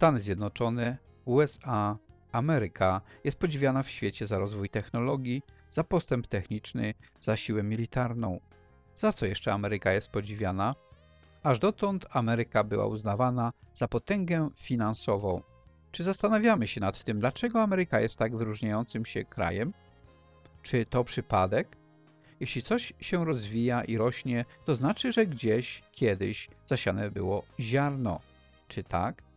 Stany Zjednoczone, USA, Ameryka jest podziwiana w świecie za rozwój technologii, za postęp techniczny, za siłę militarną. Za co jeszcze Ameryka jest podziwiana? Aż dotąd Ameryka była uznawana za potęgę finansową. Czy zastanawiamy się nad tym, dlaczego Ameryka jest tak wyróżniającym się krajem? Czy to przypadek? Jeśli coś się rozwija i rośnie, to znaczy, że gdzieś, kiedyś zasiane było ziarno. Czy tak?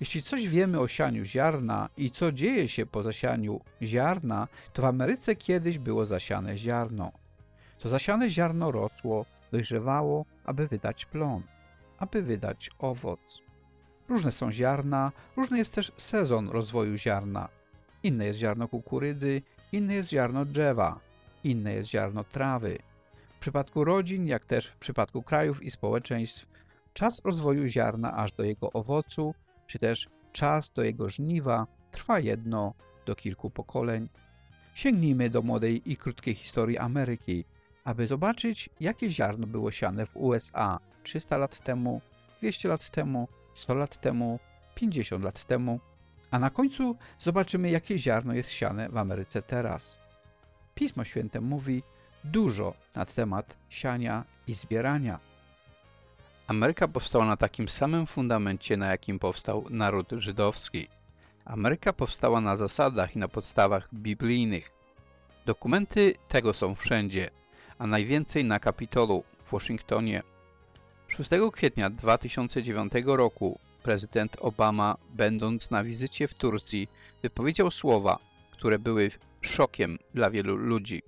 Jeśli coś wiemy o sianiu ziarna i co dzieje się po zasianiu ziarna, to w Ameryce kiedyś było zasiane ziarno. To zasiane ziarno rosło, dojrzewało, aby wydać plon, aby wydać owoc. Różne są ziarna, różny jest też sezon rozwoju ziarna. Inne jest ziarno kukurydzy, inne jest ziarno drzewa, inne jest ziarno trawy. W przypadku rodzin, jak też w przypadku krajów i społeczeństw, czas rozwoju ziarna aż do jego owocu, czy też czas do jego żniwa trwa jedno do kilku pokoleń. Sięgnijmy do młodej i krótkiej historii Ameryki, aby zobaczyć, jakie ziarno było siane w USA 300 lat temu, 200 lat temu, 100 lat temu, 50 lat temu, a na końcu zobaczymy, jakie ziarno jest siane w Ameryce teraz. Pismo Święte mówi dużo na temat siania i zbierania. Ameryka powstała na takim samym fundamencie, na jakim powstał naród żydowski. Ameryka powstała na zasadach i na podstawach biblijnych. Dokumenty tego są wszędzie, a najwięcej na Kapitolu w Waszyngtonie. 6 kwietnia 2009 roku prezydent Obama, będąc na wizycie w Turcji, wypowiedział słowa, które były szokiem dla wielu ludzi.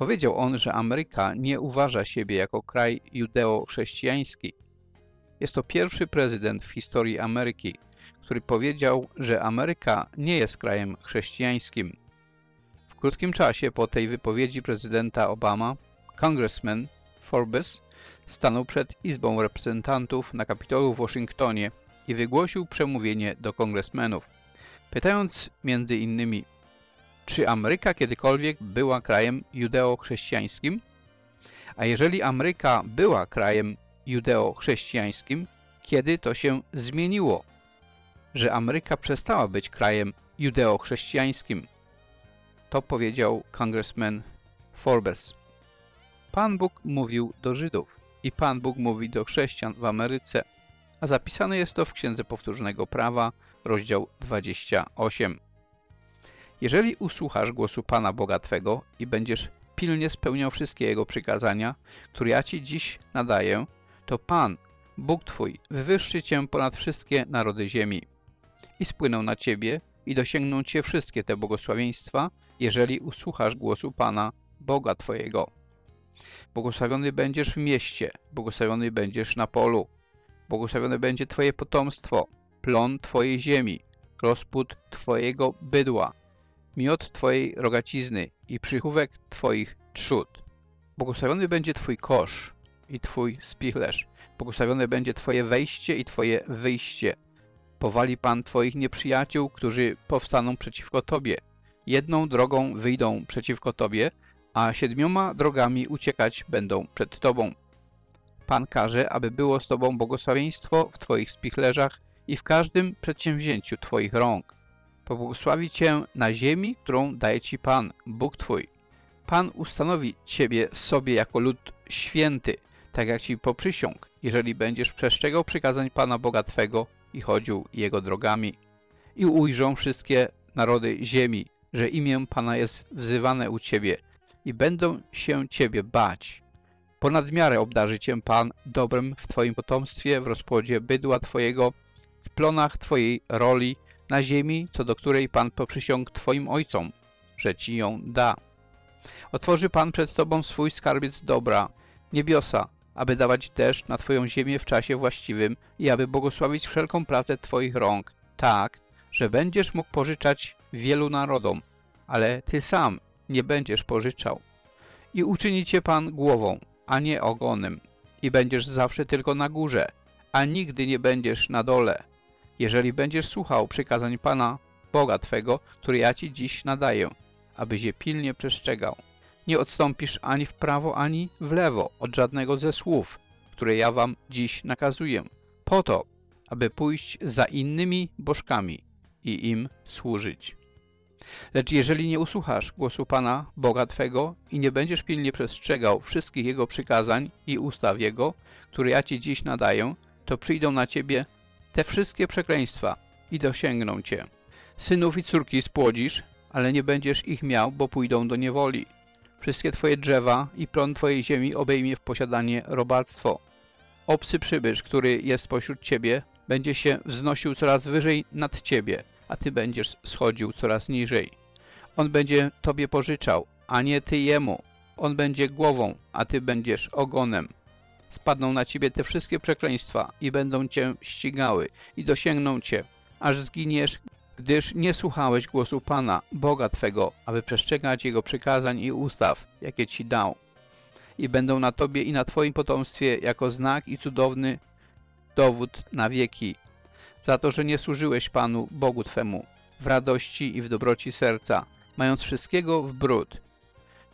Powiedział on, że Ameryka nie uważa siebie jako kraj judeo-chrześcijański. Jest to pierwszy prezydent w historii Ameryki, który powiedział, że Ameryka nie jest krajem chrześcijańskim. W krótkim czasie po tej wypowiedzi prezydenta Obama, congressman Forbes stanął przed Izbą Reprezentantów na Kapitolu w Waszyngtonie i wygłosił przemówienie do kongresmenów, pytając między innymi, czy Ameryka kiedykolwiek była krajem judeo-chrześcijańskim? A jeżeli Ameryka była krajem judeo-chrześcijańskim, kiedy to się zmieniło? Że Ameryka przestała być krajem judeo-chrześcijańskim. To powiedział kongresmen Forbes. Pan Bóg mówił do Żydów i Pan Bóg mówi do chrześcijan w Ameryce, a zapisane jest to w Księdze Powtórzonego Prawa, rozdział 28. Jeżeli usłuchasz głosu Pana Boga Twego i będziesz pilnie spełniał wszystkie Jego przykazania, które ja Ci dziś nadaję, to Pan, Bóg Twój, wywyższy Cię ponad wszystkie narody ziemi i spłyną na Ciebie i dosięgną Cię wszystkie te błogosławieństwa, jeżeli usłuchasz głosu Pana, Boga Twojego. Błogosławiony będziesz w mieście, błogosławiony będziesz na polu, błogosławione będzie Twoje potomstwo, plon Twojej ziemi, rozpód Twojego bydła, miot Twojej rogacizny i przychówek Twoich trzód. Błogosławiony będzie Twój kosz i Twój spichlerz. Błogosławione będzie Twoje wejście i Twoje wyjście. Powali Pan Twoich nieprzyjaciół, którzy powstaną przeciwko Tobie. Jedną drogą wyjdą przeciwko Tobie, a siedmioma drogami uciekać będą przed Tobą. Pan każe, aby było z Tobą błogosławieństwo w Twoich spichlerzach i w każdym przedsięwzięciu Twoich rąk pobłogosławi Cię na ziemi, którą daje Ci Pan, Bóg Twój. Pan ustanowi Ciebie sobie jako lud święty, tak jak Ci poprzysiąg, jeżeli będziesz przestrzegał przykazań Pana Boga Twego i chodził Jego drogami. I ujrzą wszystkie narody ziemi, że imię Pana jest wzywane u Ciebie i będą się Ciebie bać. Ponad miarę obdarzy Cię Pan dobrem w Twoim potomstwie, w rozpłodzie bydła Twojego, w plonach Twojej roli, na ziemi, co do której Pan poprzysiągł Twoim ojcom, że Ci ją da. Otworzy Pan przed Tobą swój skarbiec dobra, niebiosa, aby dawać deszcz na Twoją ziemię w czasie właściwym i aby błogosławić wszelką pracę Twoich rąk, tak, że będziesz mógł pożyczać wielu narodom, ale Ty sam nie będziesz pożyczał. I uczyni Cię Pan głową, a nie ogonem, i będziesz zawsze tylko na górze, a nigdy nie będziesz na dole, jeżeli będziesz słuchał przykazań Pana, Boga Twego, który ja Ci dziś nadaję, abyś je pilnie przestrzegał. Nie odstąpisz ani w prawo, ani w lewo od żadnego ze słów, które ja Wam dziś nakazuję, po to, aby pójść za innymi bożkami i im służyć. Lecz jeżeli nie usłuchasz głosu Pana, Boga Twego i nie będziesz pilnie przestrzegał wszystkich Jego przykazań i ustaw Jego, które ja Ci dziś nadaję, to przyjdą na Ciebie te wszystkie przekleństwa i dosięgną Cię. Synów i córki spłodzisz, ale nie będziesz ich miał, bo pójdą do niewoli. Wszystkie Twoje drzewa i plon Twojej ziemi obejmie w posiadanie robactwo. Obcy przybysz, który jest pośród Ciebie, będzie się wznosił coraz wyżej nad Ciebie, a Ty będziesz schodził coraz niżej. On będzie Tobie pożyczał, a nie Ty Jemu. On będzie głową, a Ty będziesz ogonem. Spadną na Ciebie te wszystkie przekleństwa i będą Cię ścigały i dosięgną Cię, aż zginiesz, gdyż nie słuchałeś głosu Pana, Boga Twego, aby przestrzegać Jego przykazań i ustaw, jakie Ci dał. I będą na Tobie i na Twoim potomstwie jako znak i cudowny dowód na wieki, za to, że nie służyłeś Panu, Bogu Twemu, w radości i w dobroci serca, mając wszystkiego w bród.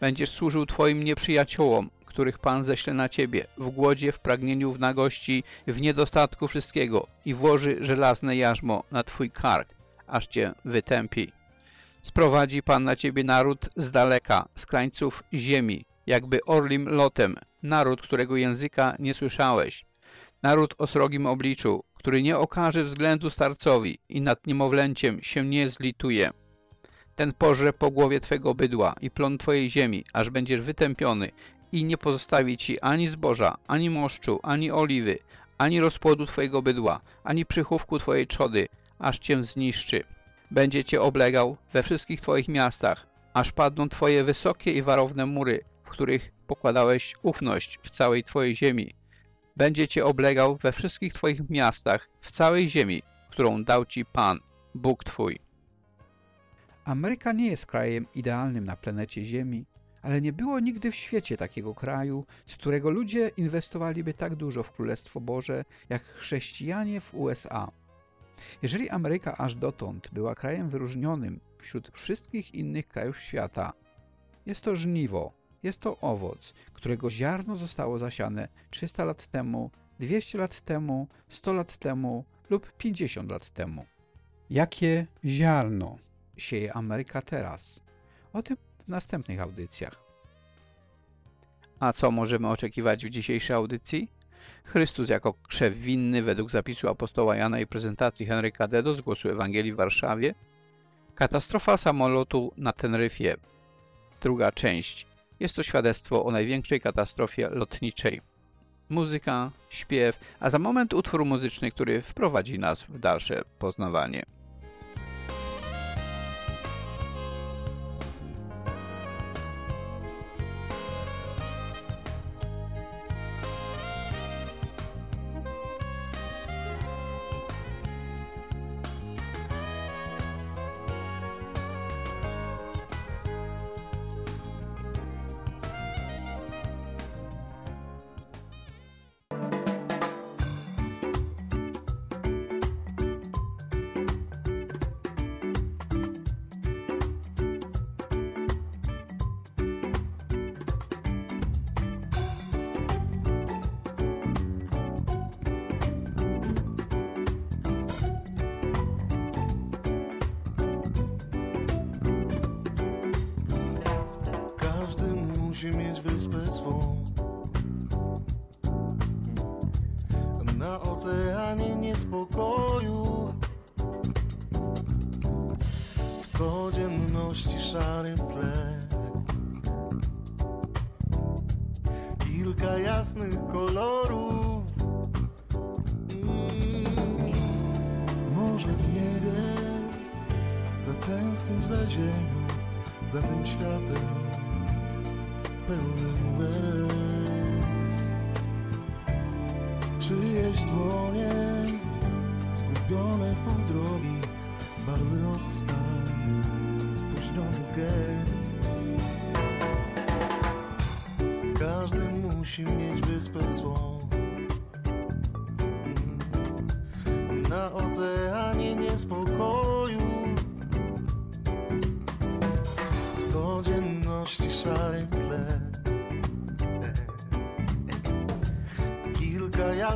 Będziesz służył Twoim nieprzyjaciołom, których Pan ześle na Ciebie, w głodzie, w pragnieniu, w nagości, w niedostatku wszystkiego i włoży żelazne jarzmo na Twój kark, aż Cię wytępi. Sprowadzi Pan na Ciebie naród z daleka, z krańców ziemi, jakby orlim lotem, naród, którego języka nie słyszałeś, naród o srogim obliczu, który nie okaże względu starcowi i nad niemowlęciem się nie zlituje. Ten porze po głowie Twego bydła i plon Twojej ziemi, aż będziesz wytępiony i nie pozostawi Ci ani zboża, ani moszczu, ani oliwy, ani rozpłodu Twojego bydła, ani przychówku Twojej trzody, aż Cię zniszczy. Będzie Cię oblegał we wszystkich Twoich miastach, aż padną Twoje wysokie i warowne mury, w których pokładałeś ufność w całej Twojej ziemi. Będzie Cię oblegał we wszystkich Twoich miastach, w całej ziemi, którą dał Ci Pan, Bóg Twój. Ameryka nie jest krajem idealnym na planecie Ziemi, ale nie było nigdy w świecie takiego kraju, z którego ludzie inwestowaliby tak dużo w Królestwo Boże, jak chrześcijanie w USA. Jeżeli Ameryka aż dotąd była krajem wyróżnionym wśród wszystkich innych krajów świata, jest to żniwo, jest to owoc, którego ziarno zostało zasiane 300 lat temu, 200 lat temu, 100 lat temu lub 50 lat temu. Jakie ziarno sieje Ameryka teraz? O tym w następnych audycjach. A co możemy oczekiwać w dzisiejszej audycji? Chrystus jako krzew winny według zapisu apostoła Jana i prezentacji Henryka Dedo z Głosu Ewangelii w Warszawie. Katastrofa samolotu na Teneryfie. Druga część. Jest to świadectwo o największej katastrofie lotniczej. Muzyka, śpiew, a za moment utwór muzyczny, który wprowadzi nas w dalsze poznawanie.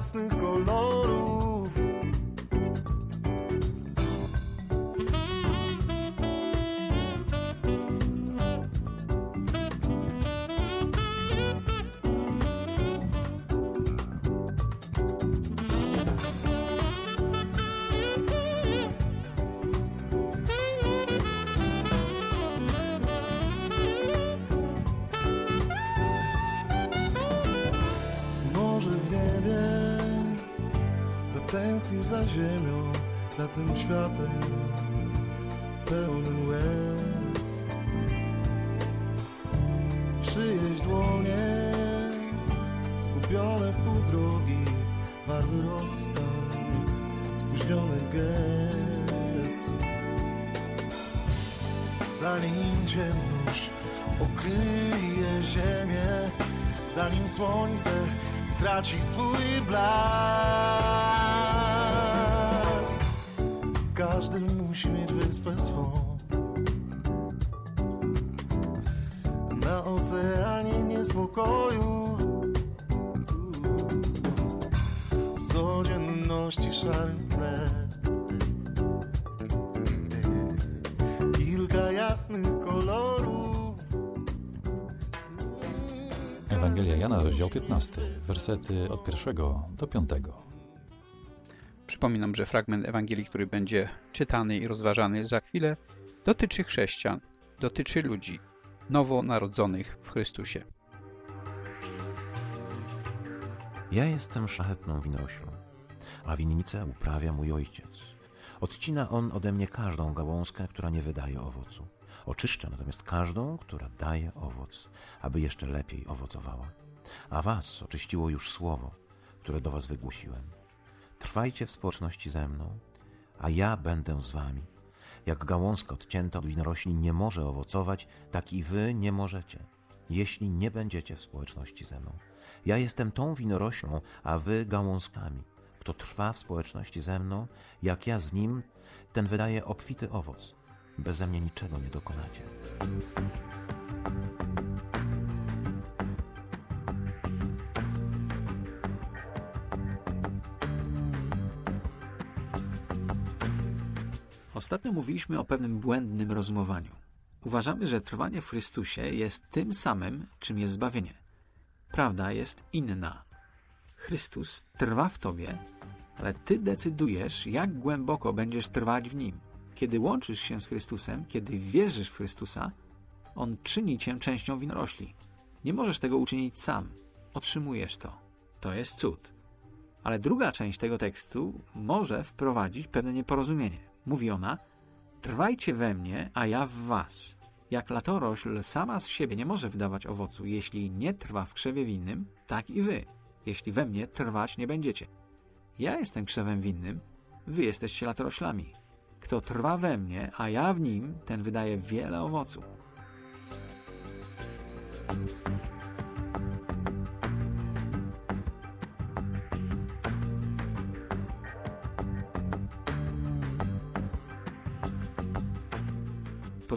Jasnych kolorów za tym światem pełnym łez. Przyjeźdź dłonie, skupione w pół drogi, barwy rozstań, spóźniony gest. Zanim ciemność okryje ziemię, zanim słońce straci swój blask. Musi mieć wyspę swą. Na oceanie niespodziewania w codzienności szarym tle. Kilka jasnych kolorów. Ewangelia Jana, rozdział 15, wersety od pierwszego do piątego. Przypominam, że fragment Ewangelii, który będzie czytany i rozważany za chwilę, dotyczy chrześcijan, dotyczy ludzi nowonarodzonych w Chrystusie. Ja jestem szlachetną winoroślą, a winnicę uprawia mój ojciec. Odcina on ode mnie każdą gałązkę, która nie wydaje owocu. Oczyszcza natomiast każdą, która daje owoc, aby jeszcze lepiej owocowała. A was oczyściło już słowo, które do was wygłosiłem. Trwajcie w społeczności ze mną, a ja będę z wami. Jak gałązka odcięta od winorośli nie może owocować, tak i wy nie możecie, jeśli nie będziecie w społeczności ze mną. Ja jestem tą winoroślą, a wy gałązkami. Kto trwa w społeczności ze mną, jak ja z nim, ten wydaje obfity owoc. Beze mnie niczego nie dokonacie. Ostatnio mówiliśmy o pewnym błędnym rozumowaniu. Uważamy, że trwanie w Chrystusie jest tym samym, czym jest zbawienie. Prawda jest inna. Chrystus trwa w tobie, ale ty decydujesz, jak głęboko będziesz trwać w nim. Kiedy łączysz się z Chrystusem, kiedy wierzysz w Chrystusa, On czyni cię częścią winorośli. Nie możesz tego uczynić sam. Otrzymujesz to. To jest cud. Ale druga część tego tekstu może wprowadzić pewne nieporozumienie. Mówi ona, trwajcie we mnie, a ja w was. Jak latorośl sama z siebie nie może wydawać owocu, jeśli nie trwa w krzewie winnym, tak i wy, jeśli we mnie trwać nie będziecie. Ja jestem krzewem winnym, wy jesteście latoroślami. Kto trwa we mnie, a ja w nim, ten wydaje wiele owocu.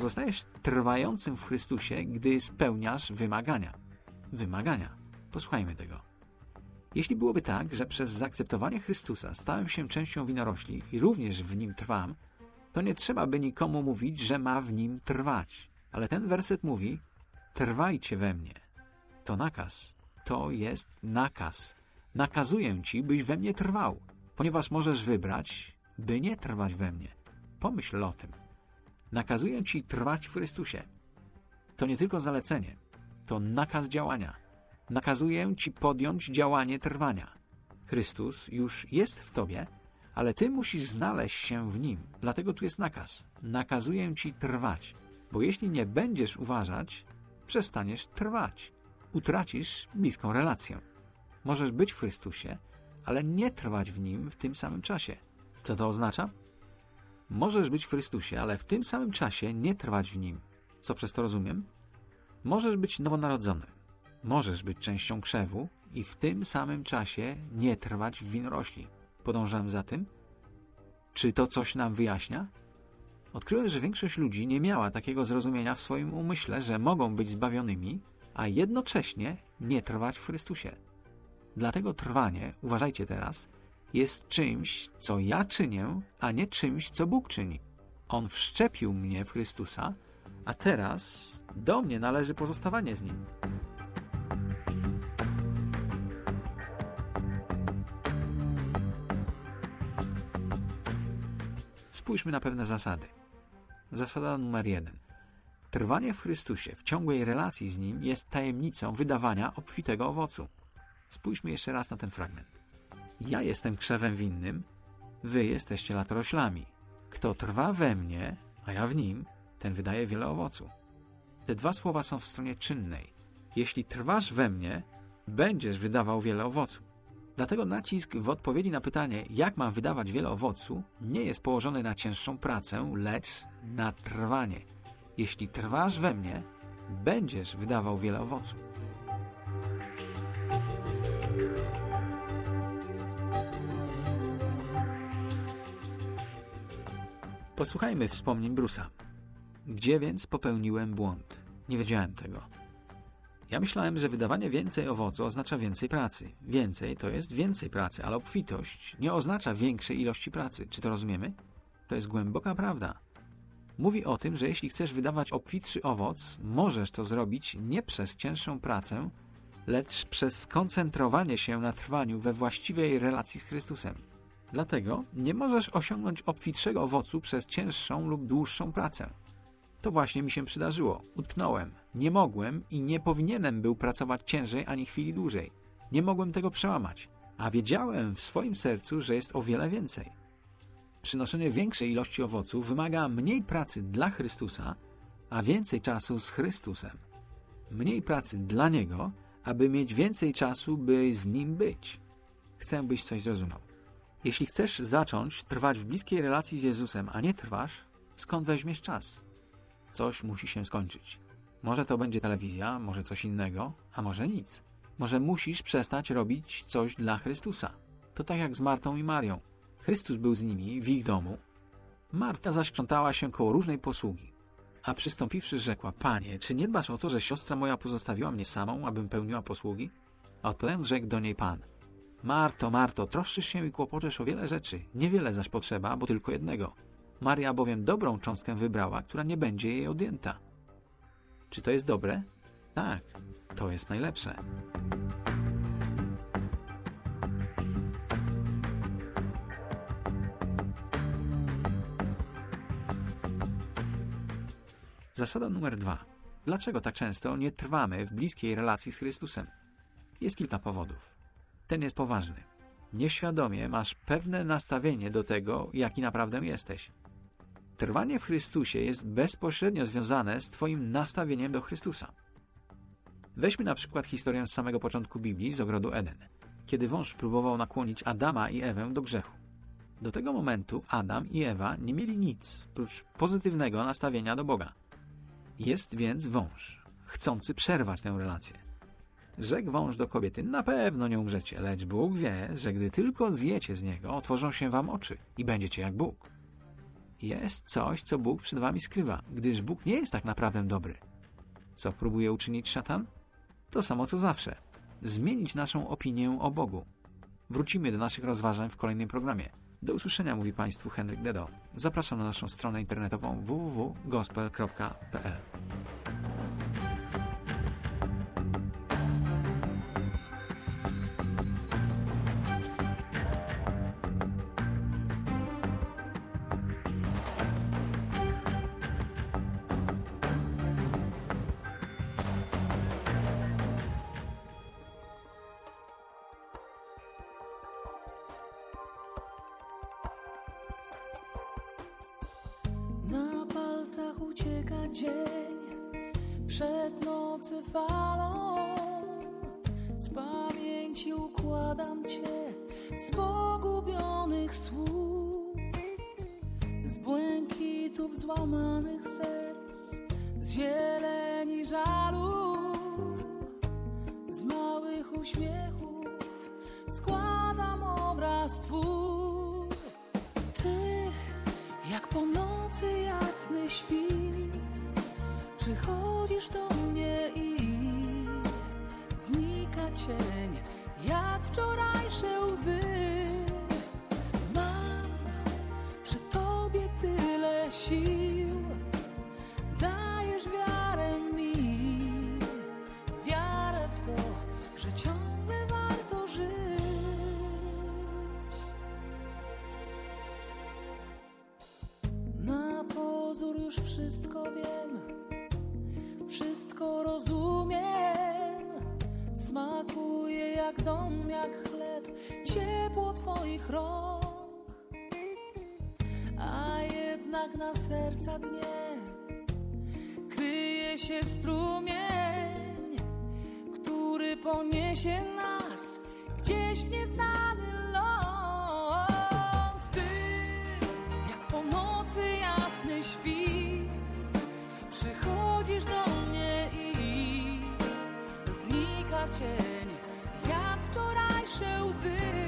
Pozostajesz trwającym w Chrystusie, gdy spełniasz wymagania. Wymagania. Posłuchajmy tego. Jeśli byłoby tak, że przez zaakceptowanie Chrystusa stałem się częścią winorośli i również w nim trwam, to nie trzeba by nikomu mówić, że ma w nim trwać. Ale ten werset mówi: Trwajcie we mnie. To nakaz. To jest nakaz. Nakazuję ci, byś we mnie trwał, ponieważ możesz wybrać, by nie trwać we mnie. Pomyśl o tym. Nakazuję ci trwać w Chrystusie. To nie tylko zalecenie, to nakaz działania. Nakazuję ci podjąć działanie trwania. Chrystus już jest w tobie, ale ty musisz znaleźć się w nim. Dlatego tu jest nakaz. Nakazuję ci trwać, bo jeśli nie będziesz uważać, przestaniesz trwać. Utracisz bliską relację. Możesz być w Chrystusie, ale nie trwać w nim w tym samym czasie. Co to oznacza? Możesz być w Chrystusie, ale w tym samym czasie nie trwać w nim. Co przez to rozumiem? Możesz być nowonarodzony. Możesz być częścią krzewu i w tym samym czasie nie trwać w winorośli. Podążam za tym? Czy to coś nam wyjaśnia? Odkryłem, że większość ludzi nie miała takiego zrozumienia w swoim umyśle, że mogą być zbawionymi, a jednocześnie nie trwać w Chrystusie. Dlatego trwanie, uważajcie teraz, jest czymś, co ja czynię, a nie czymś, co Bóg czyni. On wszczepił mnie w Chrystusa, a teraz do mnie należy pozostawanie z Nim. Spójrzmy na pewne zasady. Zasada numer jeden. Trwanie w Chrystusie, w ciągłej relacji z Nim jest tajemnicą wydawania obfitego owocu. Spójrzmy jeszcze raz na ten fragment. Ja jestem krzewem winnym, wy jesteście latoroślami. Kto trwa we mnie, a ja w nim, ten wydaje wiele owocu. Te dwa słowa są w stronie czynnej. Jeśli trwasz we mnie, będziesz wydawał wiele owocu. Dlatego nacisk w odpowiedzi na pytanie, jak mam wydawać wiele owocu, nie jest położony na cięższą pracę, lecz na trwanie. Jeśli trwasz we mnie, będziesz wydawał wiele owocu. Posłuchajmy wspomnień Brusa. Gdzie więc popełniłem błąd? Nie wiedziałem tego. Ja myślałem, że wydawanie więcej owocu oznacza więcej pracy. Więcej to jest więcej pracy, ale obfitość nie oznacza większej ilości pracy. Czy to rozumiemy? To jest głęboka prawda. Mówi o tym, że jeśli chcesz wydawać obfitszy owoc, możesz to zrobić nie przez cięższą pracę, lecz przez skoncentrowanie się na trwaniu we właściwej relacji z Chrystusem. Dlatego nie możesz osiągnąć obfitszego owocu przez cięższą lub dłuższą pracę. To właśnie mi się przydarzyło. Utknąłem. Nie mogłem i nie powinienem był pracować ciężej ani chwili dłużej. Nie mogłem tego przełamać. A wiedziałem w swoim sercu, że jest o wiele więcej. Przynoszenie większej ilości owoców wymaga mniej pracy dla Chrystusa, a więcej czasu z Chrystusem. Mniej pracy dla Niego, aby mieć więcej czasu, by z Nim być. Chcę, byś coś zrozumiał. Jeśli chcesz zacząć trwać w bliskiej relacji z Jezusem, a nie trwasz, skąd weźmiesz czas? Coś musi się skończyć. Może to będzie telewizja, może coś innego, a może nic. Może musisz przestać robić coś dla Chrystusa. To tak jak z Martą i Marią. Chrystus był z nimi w ich domu. Marta zaś krzątała się koło różnej posługi. A przystąpiwszy rzekła, Panie, czy nie dbasz o to, że siostra moja pozostawiła mnie samą, abym pełniła posługi? A odpowiadając rzekł do niej Pan, Marto, Marto, troszczysz się i kłopoczesz o wiele rzeczy, niewiele zaś potrzeba, bo tylko jednego. Maria bowiem dobrą cząstkę wybrała, która nie będzie jej odjęta. Czy to jest dobre? Tak, to jest najlepsze. Zasada numer dwa. Dlaczego tak często nie trwamy w bliskiej relacji z Chrystusem? Jest kilka powodów. Ten jest poważny. Nieświadomie masz pewne nastawienie do tego, jaki naprawdę jesteś. Trwanie w Chrystusie jest bezpośrednio związane z Twoim nastawieniem do Chrystusa. Weźmy na przykład historię z samego początku Biblii, z ogrodu Eden, kiedy wąż próbował nakłonić Adama i Ewę do grzechu. Do tego momentu Adam i Ewa nie mieli nic, prócz pozytywnego nastawienia do Boga. Jest więc wąż, chcący przerwać tę relację. Rzekł wąż do kobiety, na pewno nie umrzecie, lecz Bóg wie, że gdy tylko zjecie z niego, otworzą się wam oczy i będziecie jak Bóg. Jest coś, co Bóg przed wami skrywa, gdyż Bóg nie jest tak naprawdę dobry. Co próbuje uczynić szatan? To samo co zawsze. Zmienić naszą opinię o Bogu. Wrócimy do naszych rozważań w kolejnym programie. Do usłyszenia mówi Państwu Henryk Dedo. Zapraszam na naszą stronę internetową www.gospel.pl serca dnie kryje się strumień, który poniesie nas gdzieś w nieznany ląd. Ty, jak po nocy jasny świt, przychodzisz do mnie i znika cień, jak wczorajsze łzy.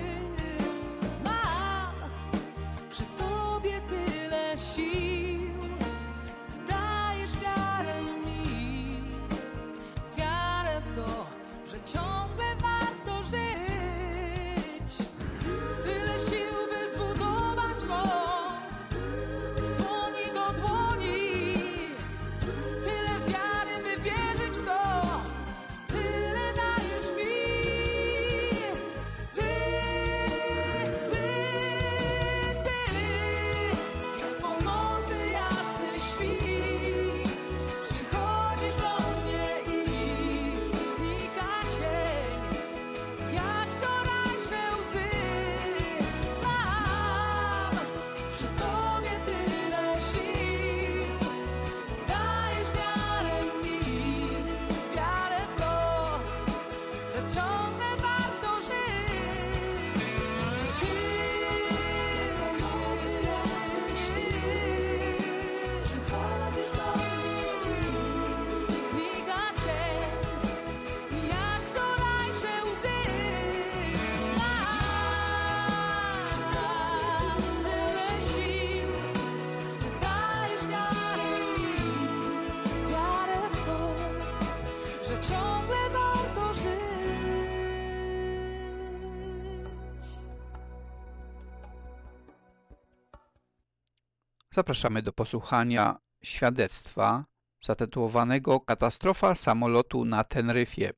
Zapraszamy do posłuchania świadectwa zatytułowanego Katastrofa samolotu na Teneryfie.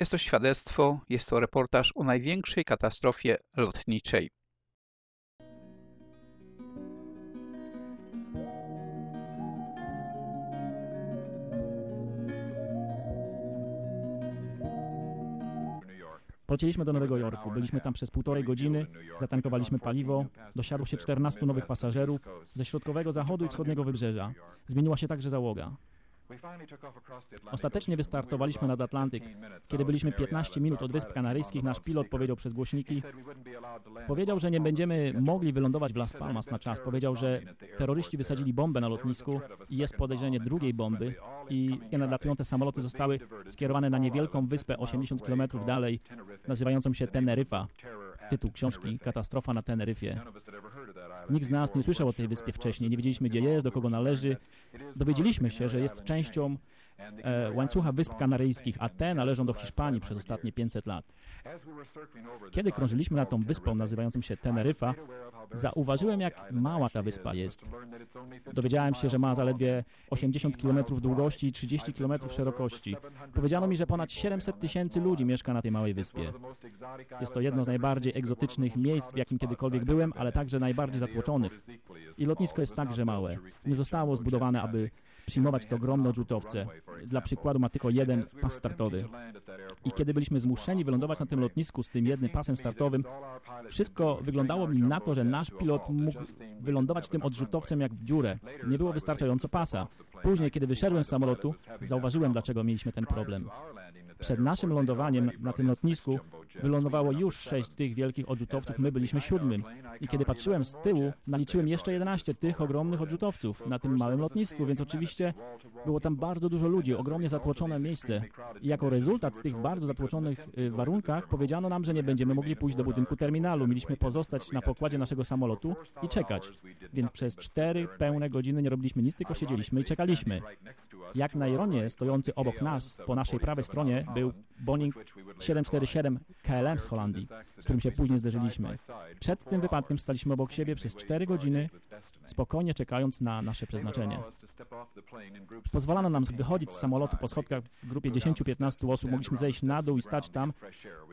Jest to świadectwo, jest to reportaż o największej katastrofie lotniczej. Polecieliśmy do Nowego Jorku. Byliśmy tam przez półtorej godziny, zatankowaliśmy paliwo, dosiadło się 14 nowych pasażerów ze środkowego zachodu i wschodniego wybrzeża. Zmieniła się także załoga. Ostatecznie wystartowaliśmy nad Atlantyk. Kiedy byliśmy 15 minut od Wysp Kanaryjskich, nasz pilot powiedział przez głośniki, powiedział, że nie będziemy mogli wylądować w Las Palmas na czas. Powiedział, że terroryści wysadzili bombę na lotnisku i jest podejrzenie drugiej bomby i nadlatujące samoloty zostały skierowane na niewielką wyspę 80 km dalej, nazywającą się Teneryfa. Tytuł książki Katastrofa na Teneryfie. Nikt z nas nie słyszał o tej wyspie wcześniej, nie wiedzieliśmy gdzie jest, do kogo należy. Dowiedzieliśmy się, że jest częścią łańcucha Wysp Kanaryjskich, a te należą do Hiszpanii przez ostatnie 500 lat. Kiedy krążyliśmy nad tą wyspą nazywającą się Teneryfa, zauważyłem, jak mała ta wyspa jest. Dowiedziałem się, że ma zaledwie 80 km długości i 30 km szerokości. Powiedziano mi, że ponad 700 tysięcy ludzi mieszka na tej małej wyspie. Jest to jedno z najbardziej egzotycznych miejsc, w jakim kiedykolwiek byłem, ale także najbardziej zatłoczonych. I lotnisko jest także małe. Nie zostało zbudowane, aby przyjmować te ogromne odrzutowce. Dla przykładu ma tylko jeden pas startowy. I kiedy byliśmy zmuszeni wylądować na tym lotnisku z tym jednym pasem startowym, wszystko wyglądało mi na to, że nasz pilot mógł wylądować tym odrzutowcem jak w dziurę. Nie było wystarczająco pasa. Później, kiedy wyszedłem z samolotu, zauważyłem, dlaczego mieliśmy ten problem. Przed naszym lądowaniem na tym lotnisku wylądowało już sześć tych wielkich odrzutowców, my byliśmy siódmym. I kiedy patrzyłem z tyłu, naliczyłem jeszcze 11 tych ogromnych odrzutowców na tym małym lotnisku, więc oczywiście było tam bardzo dużo ludzi, ogromnie zatłoczone miejsce. I jako rezultat tych bardzo zatłoczonych y, warunkach powiedziano nam, że nie będziemy mogli pójść do budynku terminalu. Mieliśmy pozostać na pokładzie naszego samolotu i czekać. Więc przez cztery pełne godziny nie robiliśmy nic, tylko siedzieliśmy i czekaliśmy. Jak na ironię, stojący obok nas, po naszej prawej stronie, był Boeing 747 KLM z Holandii, z którym się później zderzyliśmy. Przed tym wypadkiem staliśmy obok siebie przez 4 godziny, spokojnie czekając na nasze przeznaczenie. Pozwalano nam wychodzić z samolotu po schodkach w grupie 10-15 osób. Mogliśmy zejść na dół i stać tam,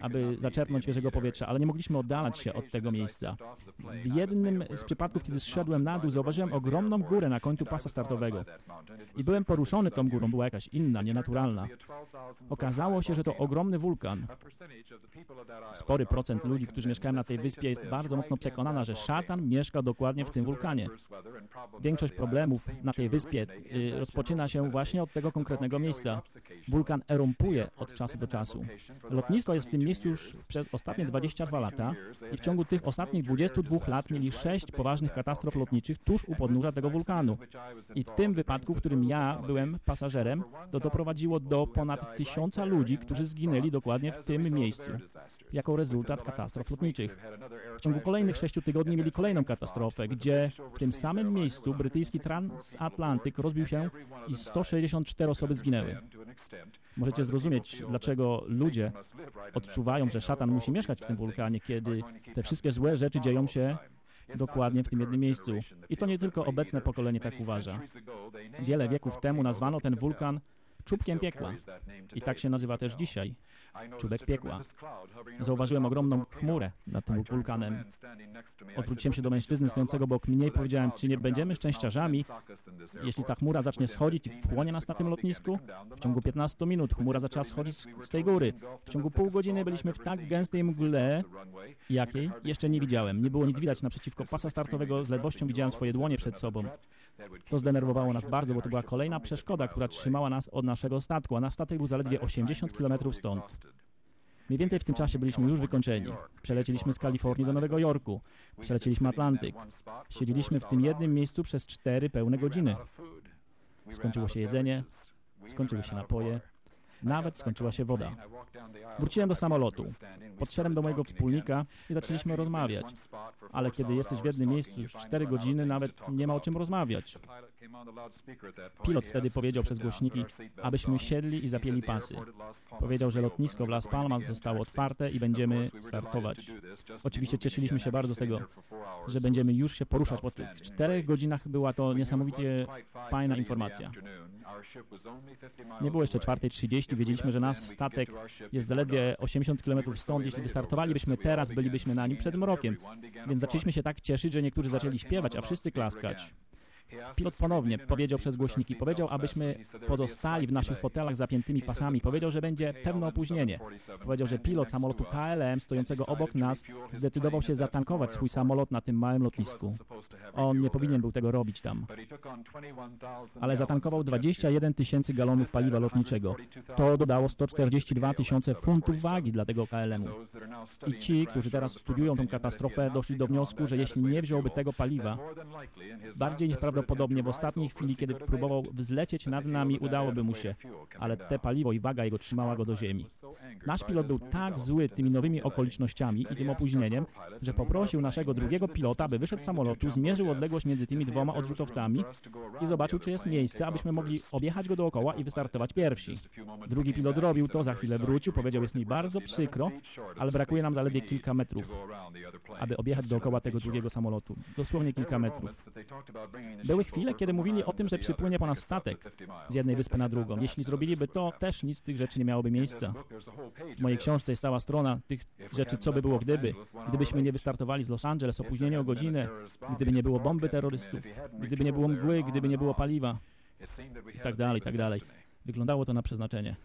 aby zaczerpnąć świeżego powietrza, ale nie mogliśmy oddalać się od tego miejsca. W jednym z przypadków, kiedy zszedłem na dół, zauważyłem ogromną górę na końcu pasa startowego. I byłem poruszony tą górą, była jakaś inna, nienaturalna. Okazało się, że to ogromny wulkan. Spory procent ludzi, którzy mieszkają na tej wyspie, jest bardzo mocno przekonana, że szatan mieszka dokładnie w tym wulkanie. Większość problemów na tej wyspie y, rozpoczyna się właśnie od tego konkretnego miejsca. Wulkan erumpuje od czasu do czasu. Lotnisko jest w tym miejscu już przez ostatnie 22 lata i w ciągu tych ostatnich 22 lat mieli sześć poważnych katastrof lotniczych tuż u podnóża tego wulkanu. I w tym wypadku, w którym ja byłem pasażerem, to doprowadziło do ponad tysiąca ludzi, którzy zginęli dokładnie w tym miejscu jako rezultat katastrof lotniczych. W ciągu kolejnych sześciu tygodni mieli kolejną katastrofę, gdzie w tym samym miejscu brytyjski transatlantyk rozbił się i 164 osoby zginęły. Możecie zrozumieć, dlaczego ludzie odczuwają, że szatan musi mieszkać w tym wulkanie, kiedy te wszystkie złe rzeczy dzieją się dokładnie w tym jednym miejscu. I to nie tylko obecne pokolenie tak uważa. Wiele wieków temu nazwano ten wulkan czubkiem piekła. I tak się nazywa też dzisiaj czubek piekła. Zauważyłem ogromną chmurę nad tym wulkanem. Odwróciłem się do mężczyzny stojącego obok mnie i powiedziałem, czy nie będziemy szczęściarzami, jeśli ta chmura zacznie schodzić i wchłonie nas na tym lotnisku? W ciągu 15 minut chmura zaczęła schodzić z tej góry. W ciągu pół godziny byliśmy w tak gęstej mgle, jakiej jeszcze nie widziałem. Nie było nic widać naprzeciwko pasa startowego, z ledwością widziałem swoje dłonie przed sobą. To zdenerwowało nas bardzo, bo to była kolejna przeszkoda, która trzymała nas od naszego statku, a nasz statek był zaledwie 80 km stąd. Mniej więcej w tym czasie byliśmy już wykończeni. Przelecieliśmy z Kalifornii do Nowego Jorku. Przelecieliśmy Atlantyk. Siedzieliśmy w tym jednym miejscu przez cztery pełne godziny. Skończyło się jedzenie, skończyły się napoje, nawet skończyła się woda. Wróciłem do samolotu. Podszedłem do mojego wspólnika i zaczęliśmy rozmawiać. Ale kiedy jesteś w jednym miejscu już 4 godziny, nawet nie ma o czym rozmawiać. Pilot wtedy powiedział przez głośniki, abyśmy siedli i zapięli pasy. Powiedział, że lotnisko w Las Palmas zostało otwarte i będziemy startować. Oczywiście cieszyliśmy się bardzo z tego, że będziemy już się poruszać. Po tych czterech godzinach była to niesamowicie fajna informacja. Nie było jeszcze 4.30, wiedzieliśmy, że nasz statek jest zaledwie 80 km stąd. Jeśli wystartowalibyśmy teraz, bylibyśmy na nim przed mrokiem. Więc zaczęliśmy się tak cieszyć, że niektórzy zaczęli śpiewać, a wszyscy klaskać. Pilot ponownie powiedział przez głośniki, powiedział, abyśmy pozostali w naszych fotelach zapiętymi pasami. Powiedział, że będzie pewne opóźnienie. Powiedział, że pilot samolotu KLM stojącego obok nas zdecydował się zatankować swój samolot na tym małym lotnisku. On nie powinien był tego robić tam. Ale zatankował 21 tysięcy galonów paliwa lotniczego. To dodało 142 tysiące funtów wagi dla tego KLM-u. I ci, którzy teraz studiują tę katastrofę, doszli do wniosku, że jeśli nie wziąłby tego paliwa, bardziej niż prawdopodobnie Prawdopodobnie w ostatniej chwili, kiedy próbował wzlecieć nad nami, udałoby mu się, ale te paliwo i waga jego trzymała go do ziemi. Nasz pilot był tak zły tymi nowymi okolicznościami i tym opóźnieniem, że poprosił naszego drugiego pilota, by wyszedł z samolotu, zmierzył odległość między tymi dwoma odrzutowcami i zobaczył, czy jest miejsce, abyśmy mogli objechać go dookoła i wystartować pierwsi. Drugi pilot zrobił to, za chwilę wrócił, powiedział, jest mi bardzo przykro, ale brakuje nam zaledwie kilka metrów, aby objechać dookoła tego drugiego samolotu. Dosłownie kilka metrów. Były chwile, kiedy mówili o tym, że przypłynie po nas statek z jednej wyspy na drugą. Jeśli zrobiliby to, też nic z tych rzeczy nie miałoby miejsca. W mojej książce jest cała strona tych rzeczy, co by było gdyby. Gdybyśmy nie wystartowali z Los Angeles, opóźnienie o godzinę, gdyby nie było bomby terrorystów, gdyby nie było mgły, gdyby nie było paliwa i tak dalej, i tak dalej. Wyglądało to na przeznaczenie.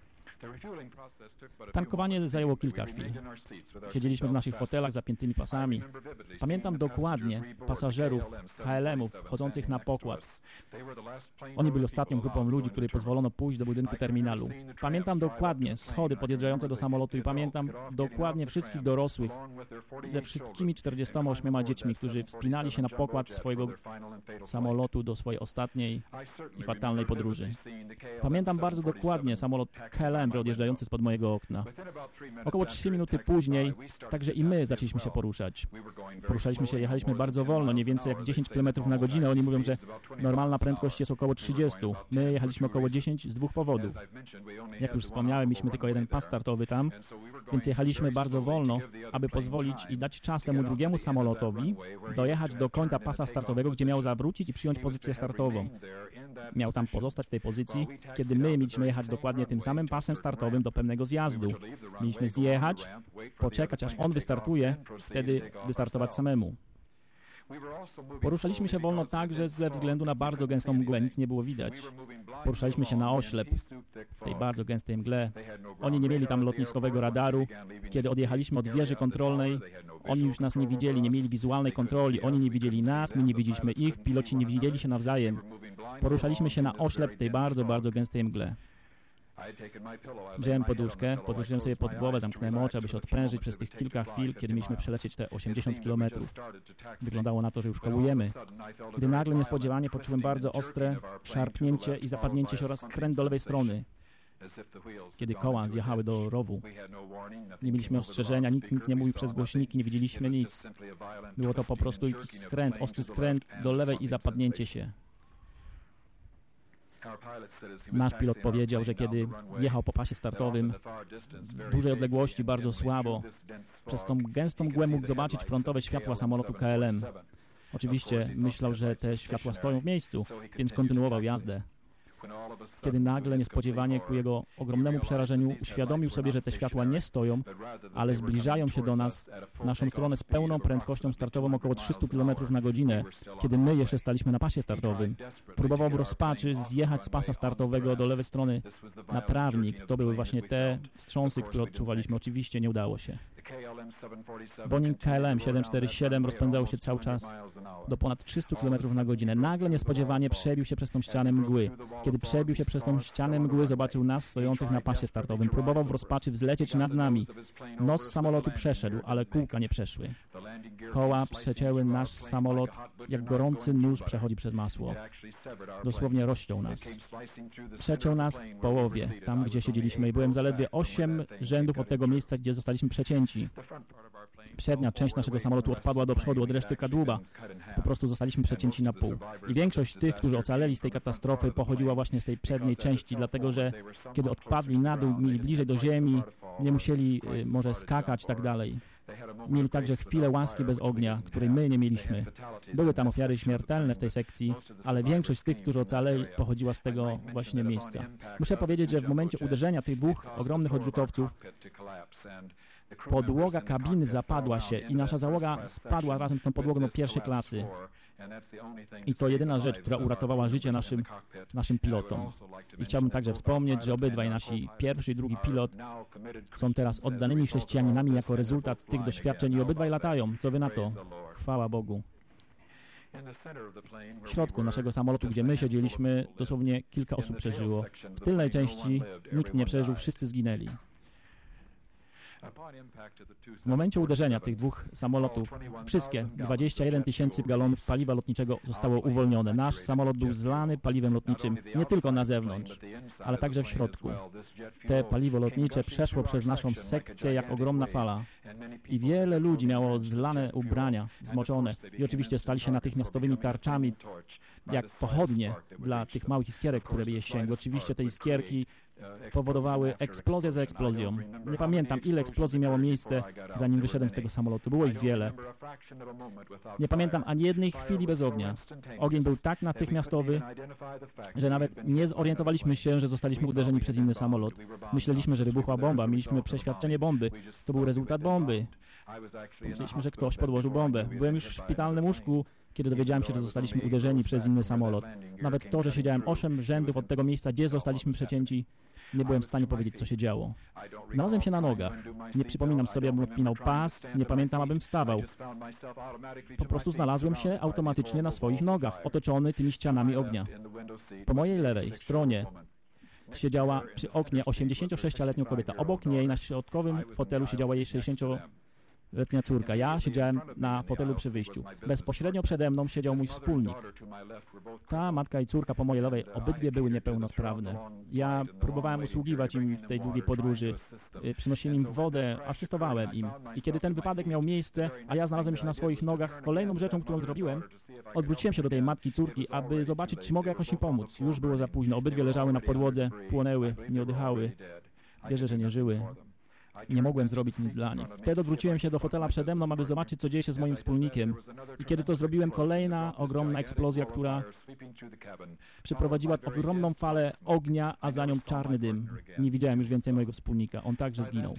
Tankowanie zajęło kilka chwil. Siedzieliśmy w naszych fotelach zapiętymi pasami. Pamiętam dokładnie pasażerów KLM-ów wchodzących na pokład. Oni byli ostatnią grupą ludzi, której pozwolono pójść do budynku terminalu. Pamiętam dokładnie schody podjeżdżające do samolotu i pamiętam dokładnie wszystkich dorosłych ze wszystkimi 48 dziećmi, którzy wspinali się na pokład swojego samolotu do swojej ostatniej i fatalnej podróży. Pamiętam bardzo dokładnie samolot KLM odjeżdżający spod mojego okna. Około 3 minuty później także i my zaczęliśmy się poruszać. Poruszaliśmy się, jechaliśmy bardzo wolno, nie więcej jak 10 km na godzinę. Oni mówią, że normalna prędkość jest około 30. My jechaliśmy około 10 z dwóch powodów. Jak już wspomniałem, mieliśmy tylko jeden pas startowy tam, więc jechaliśmy bardzo wolno, aby pozwolić i dać czas temu drugiemu samolotowi dojechać do końca pasa startowego, gdzie miał zawrócić i przyjąć pozycję startową. miał tam pozostać w tej pozycji, kiedy my mieliśmy jechać dokładnie tym samym pasem startowym do pewnego zjazdu. Mieliśmy zjechać, poczekać aż on wystartuje, wtedy wystartować samemu. Poruszaliśmy się wolno tak, że ze względu na bardzo gęstą mgłę nic nie było widać. Poruszaliśmy się na oślep, w tej bardzo gęstej mgle. Oni nie mieli tam lotniskowego radaru. Kiedy odjechaliśmy od wieży kontrolnej, oni już nas nie widzieli, nie mieli wizualnej kontroli. Oni nie widzieli nas, my nie widzieliśmy ich, piloci nie widzieli się nawzajem. Poruszaliśmy się na oślep w tej bardzo, bardzo gęstej mgle. Wziąłem poduszkę, podłożyłem sobie pod głowę, zamknąłem oczy, aby się odprężyć przez tych kilka chwil, kiedy mieliśmy przelecieć te 80 kilometrów. Wyglądało na to, że już kołujemy. Gdy nagle niespodziewanie poczułem bardzo ostre szarpnięcie i zapadnięcie się oraz skręt do lewej strony. Kiedy koła zjechały do rowu. Nie mieliśmy ostrzeżenia, nikt nic nie mówił przez głośniki, nie widzieliśmy nic. Było to po prostu skręt, ostry skręt do lewej i zapadnięcie się. Nasz pilot powiedział, że kiedy jechał po pasie startowym w dużej odległości, bardzo słabo, przez tą gęstą mgłę mógł zobaczyć frontowe światła samolotu KLM. Oczywiście myślał, że te światła stoją w miejscu, więc kontynuował jazdę. Kiedy nagle, niespodziewanie, ku jego ogromnemu przerażeniu, uświadomił sobie, że te światła nie stoją, ale zbliżają się do nas w naszą stronę z pełną prędkością startową około 300 km na godzinę, kiedy my jeszcze staliśmy na pasie startowym. Próbował w rozpaczy zjechać z pasa startowego do lewej strony na trawnik. To były właśnie te wstrząsy, które odczuwaliśmy. Oczywiście nie udało się. Boeing KLM 747 rozpędzał się cały czas do ponad 300 km na godzinę. Nagle niespodziewanie przebił się przez tą ścianę mgły. Kiedy przebił się przez tą ścianę mgły, zobaczył nas stojących na pasie startowym. Próbował w rozpaczy wzlecieć nad nami. Nos samolotu przeszedł, ale kółka nie przeszły. Koła przecięły nasz samolot, jak gorący nóż przechodzi przez masło. Dosłownie rozciął nas. Przeciął nas w połowie, tam gdzie siedzieliśmy i byłem zaledwie 8 rzędów od tego miejsca, gdzie zostaliśmy przecięci. Przednia część naszego samolotu odpadła do przodu od reszty kadłuba. Po prostu zostaliśmy przecięci na pół. I większość tych, którzy ocaleli z tej katastrofy, pochodziła właśnie z tej przedniej części, dlatego że kiedy odpadli na dół, mieli bliżej do ziemi, nie musieli y, może skakać tak dalej. Mieli także chwilę łaski bez ognia, której my nie mieliśmy. Były tam ofiary śmiertelne w tej sekcji, ale większość tych, którzy ocaleli, pochodziła z tego właśnie miejsca. Muszę powiedzieć, że w momencie uderzenia tych dwóch ogromnych odrzutowców podłoga kabiny zapadła się i nasza załoga spadła razem z tą podłogą pierwszej klasy. I to jedyna rzecz, która uratowała życie naszym, naszym pilotom. I chciałbym także wspomnieć, że obydwaj nasi pierwszy i drugi pilot są teraz oddanymi chrześcijaninami jako rezultat tych doświadczeń i obydwaj latają. Co wy na to? Chwała Bogu. W środku naszego samolotu, gdzie my siedzieliśmy, dosłownie kilka osób przeżyło. W tylnej części nikt nie przeżył, wszyscy zginęli. W momencie uderzenia tych dwóch samolotów, wszystkie 21 tysięcy galonów paliwa lotniczego zostało uwolnione. Nasz samolot był zlany paliwem lotniczym nie tylko na zewnątrz, ale także w środku. Te paliwo lotnicze przeszło przez naszą sekcję jak ogromna fala i wiele ludzi miało zlane ubrania, zmoczone i oczywiście stali się natychmiastowymi tarczami, jak pochodnie dla tych małych iskierek, które by je sięgły. Oczywiście te iskierki powodowały eksplozję za eksplozją. Nie pamiętam, ile eksplozji miało miejsce, zanim wyszedłem z tego samolotu. Było ich wiele. Nie pamiętam ani jednej chwili bez ognia. Ogień był tak natychmiastowy, że nawet nie zorientowaliśmy się, że zostaliśmy uderzeni przez inny samolot. Myśleliśmy, że wybuchła bomba, mieliśmy przeświadczenie bomby. To był rezultat bomby. Myśleliśmy, że ktoś podłożył bombę. Byłem już w szpitalnym łóżku, kiedy dowiedziałem się, że zostaliśmy uderzeni przez inny samolot. Nawet to, że siedziałem 8 rzędów od tego miejsca, gdzie zostaliśmy przecięci, nie byłem w stanie powiedzieć, co się działo. Znalazłem się na nogach. Nie przypominam sobie, abym odpinał pas, nie pamiętam, abym wstawał. Po prostu znalazłem się automatycznie na swoich nogach, otoczony tymi ścianami ognia. Po mojej lewej stronie siedziała przy oknie 86-letnia kobieta. Obok niej na środkowym fotelu siedziała jej 60 letnia córka. Ja siedziałem na fotelu przy wyjściu. Bezpośrednio przede mną siedział mój wspólnik. Ta matka i córka po mojej lewej obydwie były niepełnosprawne. Ja próbowałem usługiwać im w tej długiej podróży. Y, przynosiłem im wodę, asystowałem im. I kiedy ten wypadek miał miejsce, a ja znalazłem się na swoich nogach, kolejną rzeczą, którą zrobiłem, odwróciłem się do tej matki córki, aby zobaczyć, czy mogę jakoś im pomóc. Już było za późno. Obydwie leżały na podłodze, płonęły, nie oddychały. Wierzę, że nie żyły. Nie mogłem zrobić nic dla nich. Wtedy odwróciłem się do fotela przede mną, aby zobaczyć, co dzieje się z moim wspólnikiem. I kiedy to zrobiłem, kolejna ogromna eksplozja, która przyprowadziła ogromną falę ognia, a za nią czarny dym. Nie widziałem już więcej mojego wspólnika. On także zginął.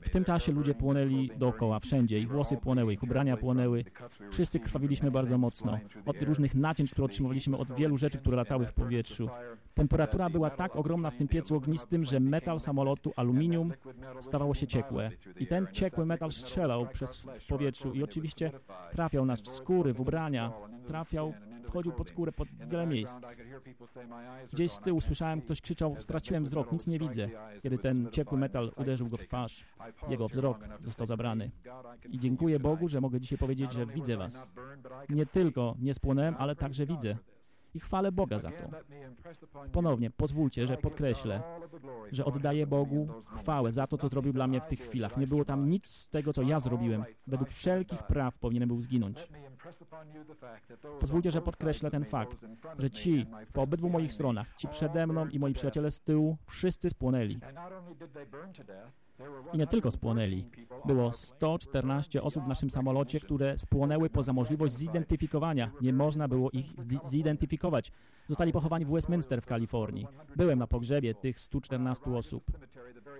W tym czasie ludzie płonęli dookoła, wszędzie. Ich włosy płonęły, ich ubrania płonęły. Wszyscy krwawiliśmy bardzo mocno. Od różnych nacięć, które otrzymywaliśmy, od wielu rzeczy, które latały w powietrzu. Temperatura była tak ogromna w tym piecu ognistym, że metal samolotu, aluminium stawało się ciekłe. I ten ciekły metal strzelał przez w powietrzu i oczywiście trafiał nas w skóry, w ubrania, trafiał, wchodził pod skórę, pod wiele miejsc. Gdzieś z tyłu słyszałem, ktoś krzyczał, straciłem wzrok, nic nie widzę. Kiedy ten ciekły metal uderzył go w twarz, jego wzrok został zabrany. I dziękuję Bogu, że mogę dzisiaj powiedzieć, że widzę was. Nie tylko nie spłonąłem, ale także widzę. I chwalę Boga za to. Ponownie, pozwólcie, że podkreślę, że oddaję Bogu chwałę za to, co zrobił dla mnie w tych chwilach. Nie było tam nic z tego, co ja zrobiłem. Według wszelkich praw powinienem był zginąć. Pozwólcie, że podkreślę ten fakt, że ci po obydwu moich stronach, ci przede mną i moi przyjaciele z tyłu, wszyscy spłonęli. I nie tylko spłonęli. Było 114 osób w naszym samolocie, które spłonęły poza możliwość zidentyfikowania. Nie można było ich zidentyfikować. Zostali pochowani w Westminster w Kalifornii. Byłem na pogrzebie tych 114 osób.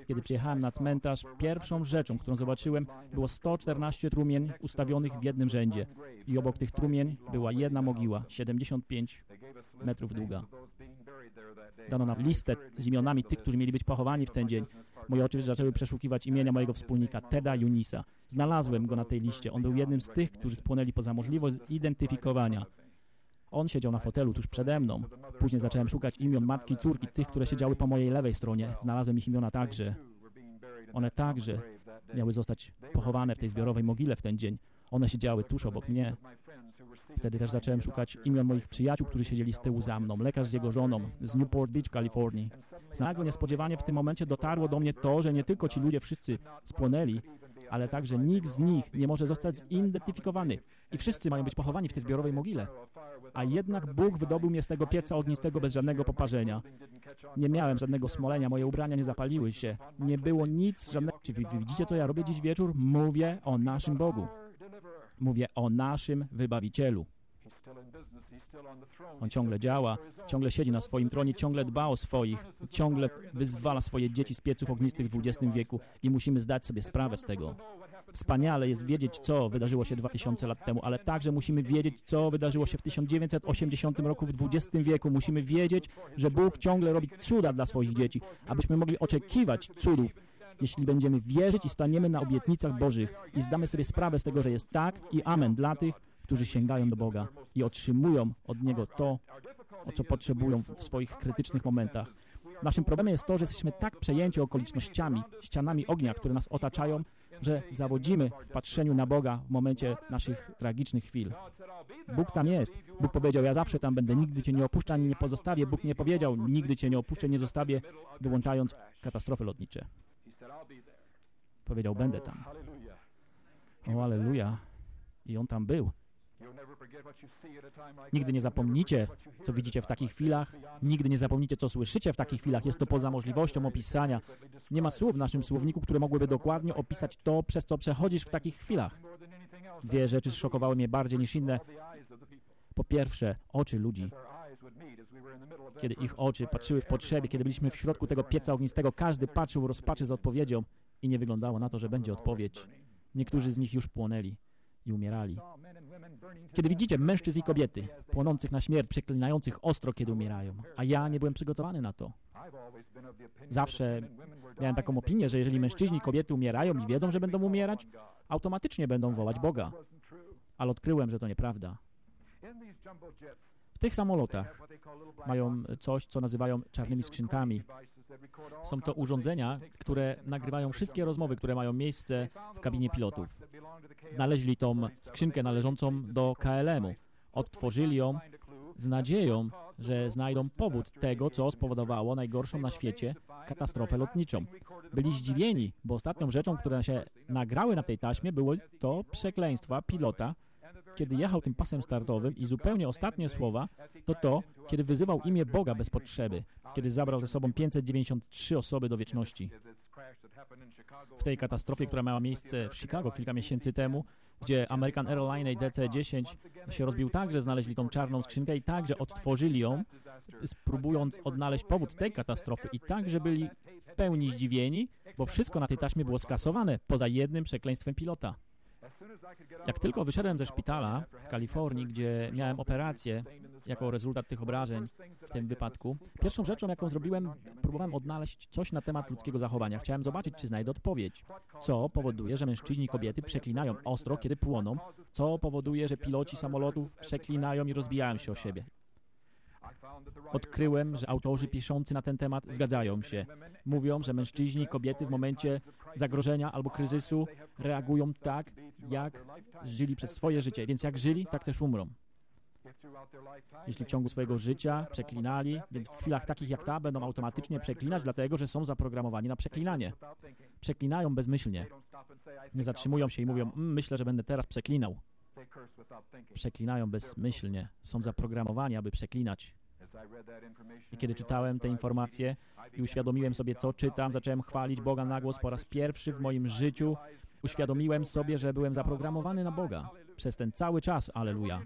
Kiedy przyjechałem na cmentarz, pierwszą rzeczą, którą zobaczyłem, było 114 trumień ustawionych w jednym rzędzie. I obok tych trumień była jedna mogiła, 75 metrów długa. Dano nam listę z imionami tych, którzy mieli być pochowani w ten dzień. Moje oczy zaczęły przeszukiwać imienia mojego wspólnika, Teda Junisa. Znalazłem go na tej liście. On był jednym z tych, którzy spłonęli poza możliwość zidentyfikowania. On siedział na fotelu tuż przede mną. Później zacząłem szukać imion matki i córki, tych, które siedziały po mojej lewej stronie. Znalazłem ich imiona także. One także miały zostać pochowane w tej zbiorowej mogile w ten dzień. One siedziały tuż obok mnie. Wtedy też zacząłem szukać imion moich przyjaciół, którzy siedzieli z tyłu za mną. Lekarz z jego żoną z Newport Beach w Kalifornii. Nagle niespodziewanie w tym momencie dotarło do mnie to, że nie tylko ci ludzie wszyscy spłonęli, ale także nikt z nich nie może zostać zidentyfikowany. I wszyscy mają być pochowani w tej zbiorowej mogile. A jednak Bóg wydobył mnie z tego pieca ognistego bez żadnego poparzenia. Nie miałem żadnego smolenia, moje ubrania nie zapaliły się. Nie było nic, żadnego... Czy widzicie, co ja robię dziś wieczór? Mówię o naszym Bogu. Mówię o naszym Wybawicielu. On ciągle działa, ciągle siedzi na swoim tronie, ciągle dba o swoich, ciągle wyzwala swoje dzieci z pieców ognistych w XX wieku i musimy zdać sobie sprawę z tego. Wspaniale jest wiedzieć, co wydarzyło się 2000 lat temu, ale także musimy wiedzieć, co wydarzyło się w 1980 roku w XX wieku. Musimy wiedzieć, że Bóg ciągle robi cuda dla swoich dzieci, abyśmy mogli oczekiwać cudów, jeśli będziemy wierzyć i staniemy na obietnicach Bożych i zdamy sobie sprawę z tego, że jest tak i amen dla tych, którzy sięgają do Boga i otrzymują od Niego to, o co potrzebują w swoich krytycznych momentach. Naszym problemem jest to, że jesteśmy tak przejęci okolicznościami, ścianami ognia, które nas otaczają, że zawodzimy w patrzeniu na Boga w momencie naszych tragicznych chwil. Bóg tam jest. Bóg powiedział, ja zawsze tam będę, nigdy Cię nie opuszczę ani nie pozostawię. Bóg nie powiedział, nigdy Cię nie opuszczę, nie zostawię, wyłączając katastrofy lotnicze. Powiedział, będę tam. O, aleluja. I On tam był. Nigdy nie zapomnicie, co widzicie w takich chwilach. Nigdy nie zapomnicie, co słyszycie w takich chwilach. Jest to poza możliwością opisania. Nie ma słów w naszym słowniku, które mogłyby dokładnie opisać to, przez co przechodzisz w takich chwilach. Dwie rzeczy zszokowały mnie bardziej niż inne. Po pierwsze, oczy ludzi. Kiedy ich oczy patrzyły w potrzebie, kiedy byliśmy w środku tego pieca ognistego, każdy patrzył w rozpaczy z odpowiedzią i nie wyglądało na to, że będzie odpowiedź. Niektórzy z nich już płonęli i umierali. Kiedy widzicie mężczyzn i kobiety płonących na śmierć, przeklinających ostro, kiedy umierają, a ja nie byłem przygotowany na to. Zawsze miałem taką opinię, że jeżeli mężczyźni i kobiety umierają i wiedzą, że będą umierać, automatycznie będą wołać Boga. Ale odkryłem, że to nieprawda. W tych samolotach mają coś, co nazywają czarnymi skrzynkami. Są to urządzenia, które nagrywają wszystkie rozmowy, które mają miejsce w kabinie pilotów. Znaleźli tą skrzynkę należącą do KLM-u. Odtworzyli ją z nadzieją, że znajdą powód tego, co spowodowało najgorszą na świecie katastrofę lotniczą. Byli zdziwieni, bo ostatnią rzeczą, które się nagrały na tej taśmie, były to przekleństwa pilota, kiedy jechał tym pasem startowym i zupełnie ostatnie słowa to to, kiedy wyzywał imię Boga bez potrzeby, kiedy zabrał ze sobą 593 osoby do wieczności. w tej katastrofie, która miała miejsce w Chicago kilka miesięcy temu, gdzie American Airlines DC-10 się rozbił tak, że znaleźli tą czarną skrzynkę i także odtworzyli ją, spróbując odnaleźć powód tej katastrofy i także byli w pełni zdziwieni, bo wszystko na tej taśmie było skasowane, poza jednym przekleństwem pilota. Jak tylko wyszedłem ze szpitala w Kalifornii, gdzie miałem operację jako rezultat tych obrażeń w tym wypadku, pierwszą rzeczą, jaką zrobiłem, próbowałem odnaleźć coś na temat ludzkiego zachowania. Chciałem zobaczyć, czy znajdę odpowiedź. Co powoduje, że mężczyźni i kobiety przeklinają ostro, kiedy płoną? Co powoduje, że piloci samolotów przeklinają i rozbijają się o siebie? Odkryłem, że autorzy piszący na ten temat zgadzają się. Mówią, że mężczyźni i kobiety w momencie zagrożenia albo kryzysu reagują tak, jak żyli przez swoje życie. Więc jak żyli, tak też umrą. Jeśli w ciągu swojego życia przeklinali, więc w chwilach takich jak ta będą automatycznie przeklinać, dlatego że są zaprogramowani na przeklinanie. Przeklinają bezmyślnie. Nie zatrzymują się i mówią, mmm, myślę, że będę teraz przeklinał. Przeklinają bezmyślnie. Są zaprogramowani, aby przeklinać. I kiedy czytałem te informacje i uświadomiłem sobie, co czytam, zacząłem chwalić Boga na głos po raz pierwszy w moim życiu. Uświadomiłem sobie, że byłem zaprogramowany na Boga przez ten cały czas, aleluja.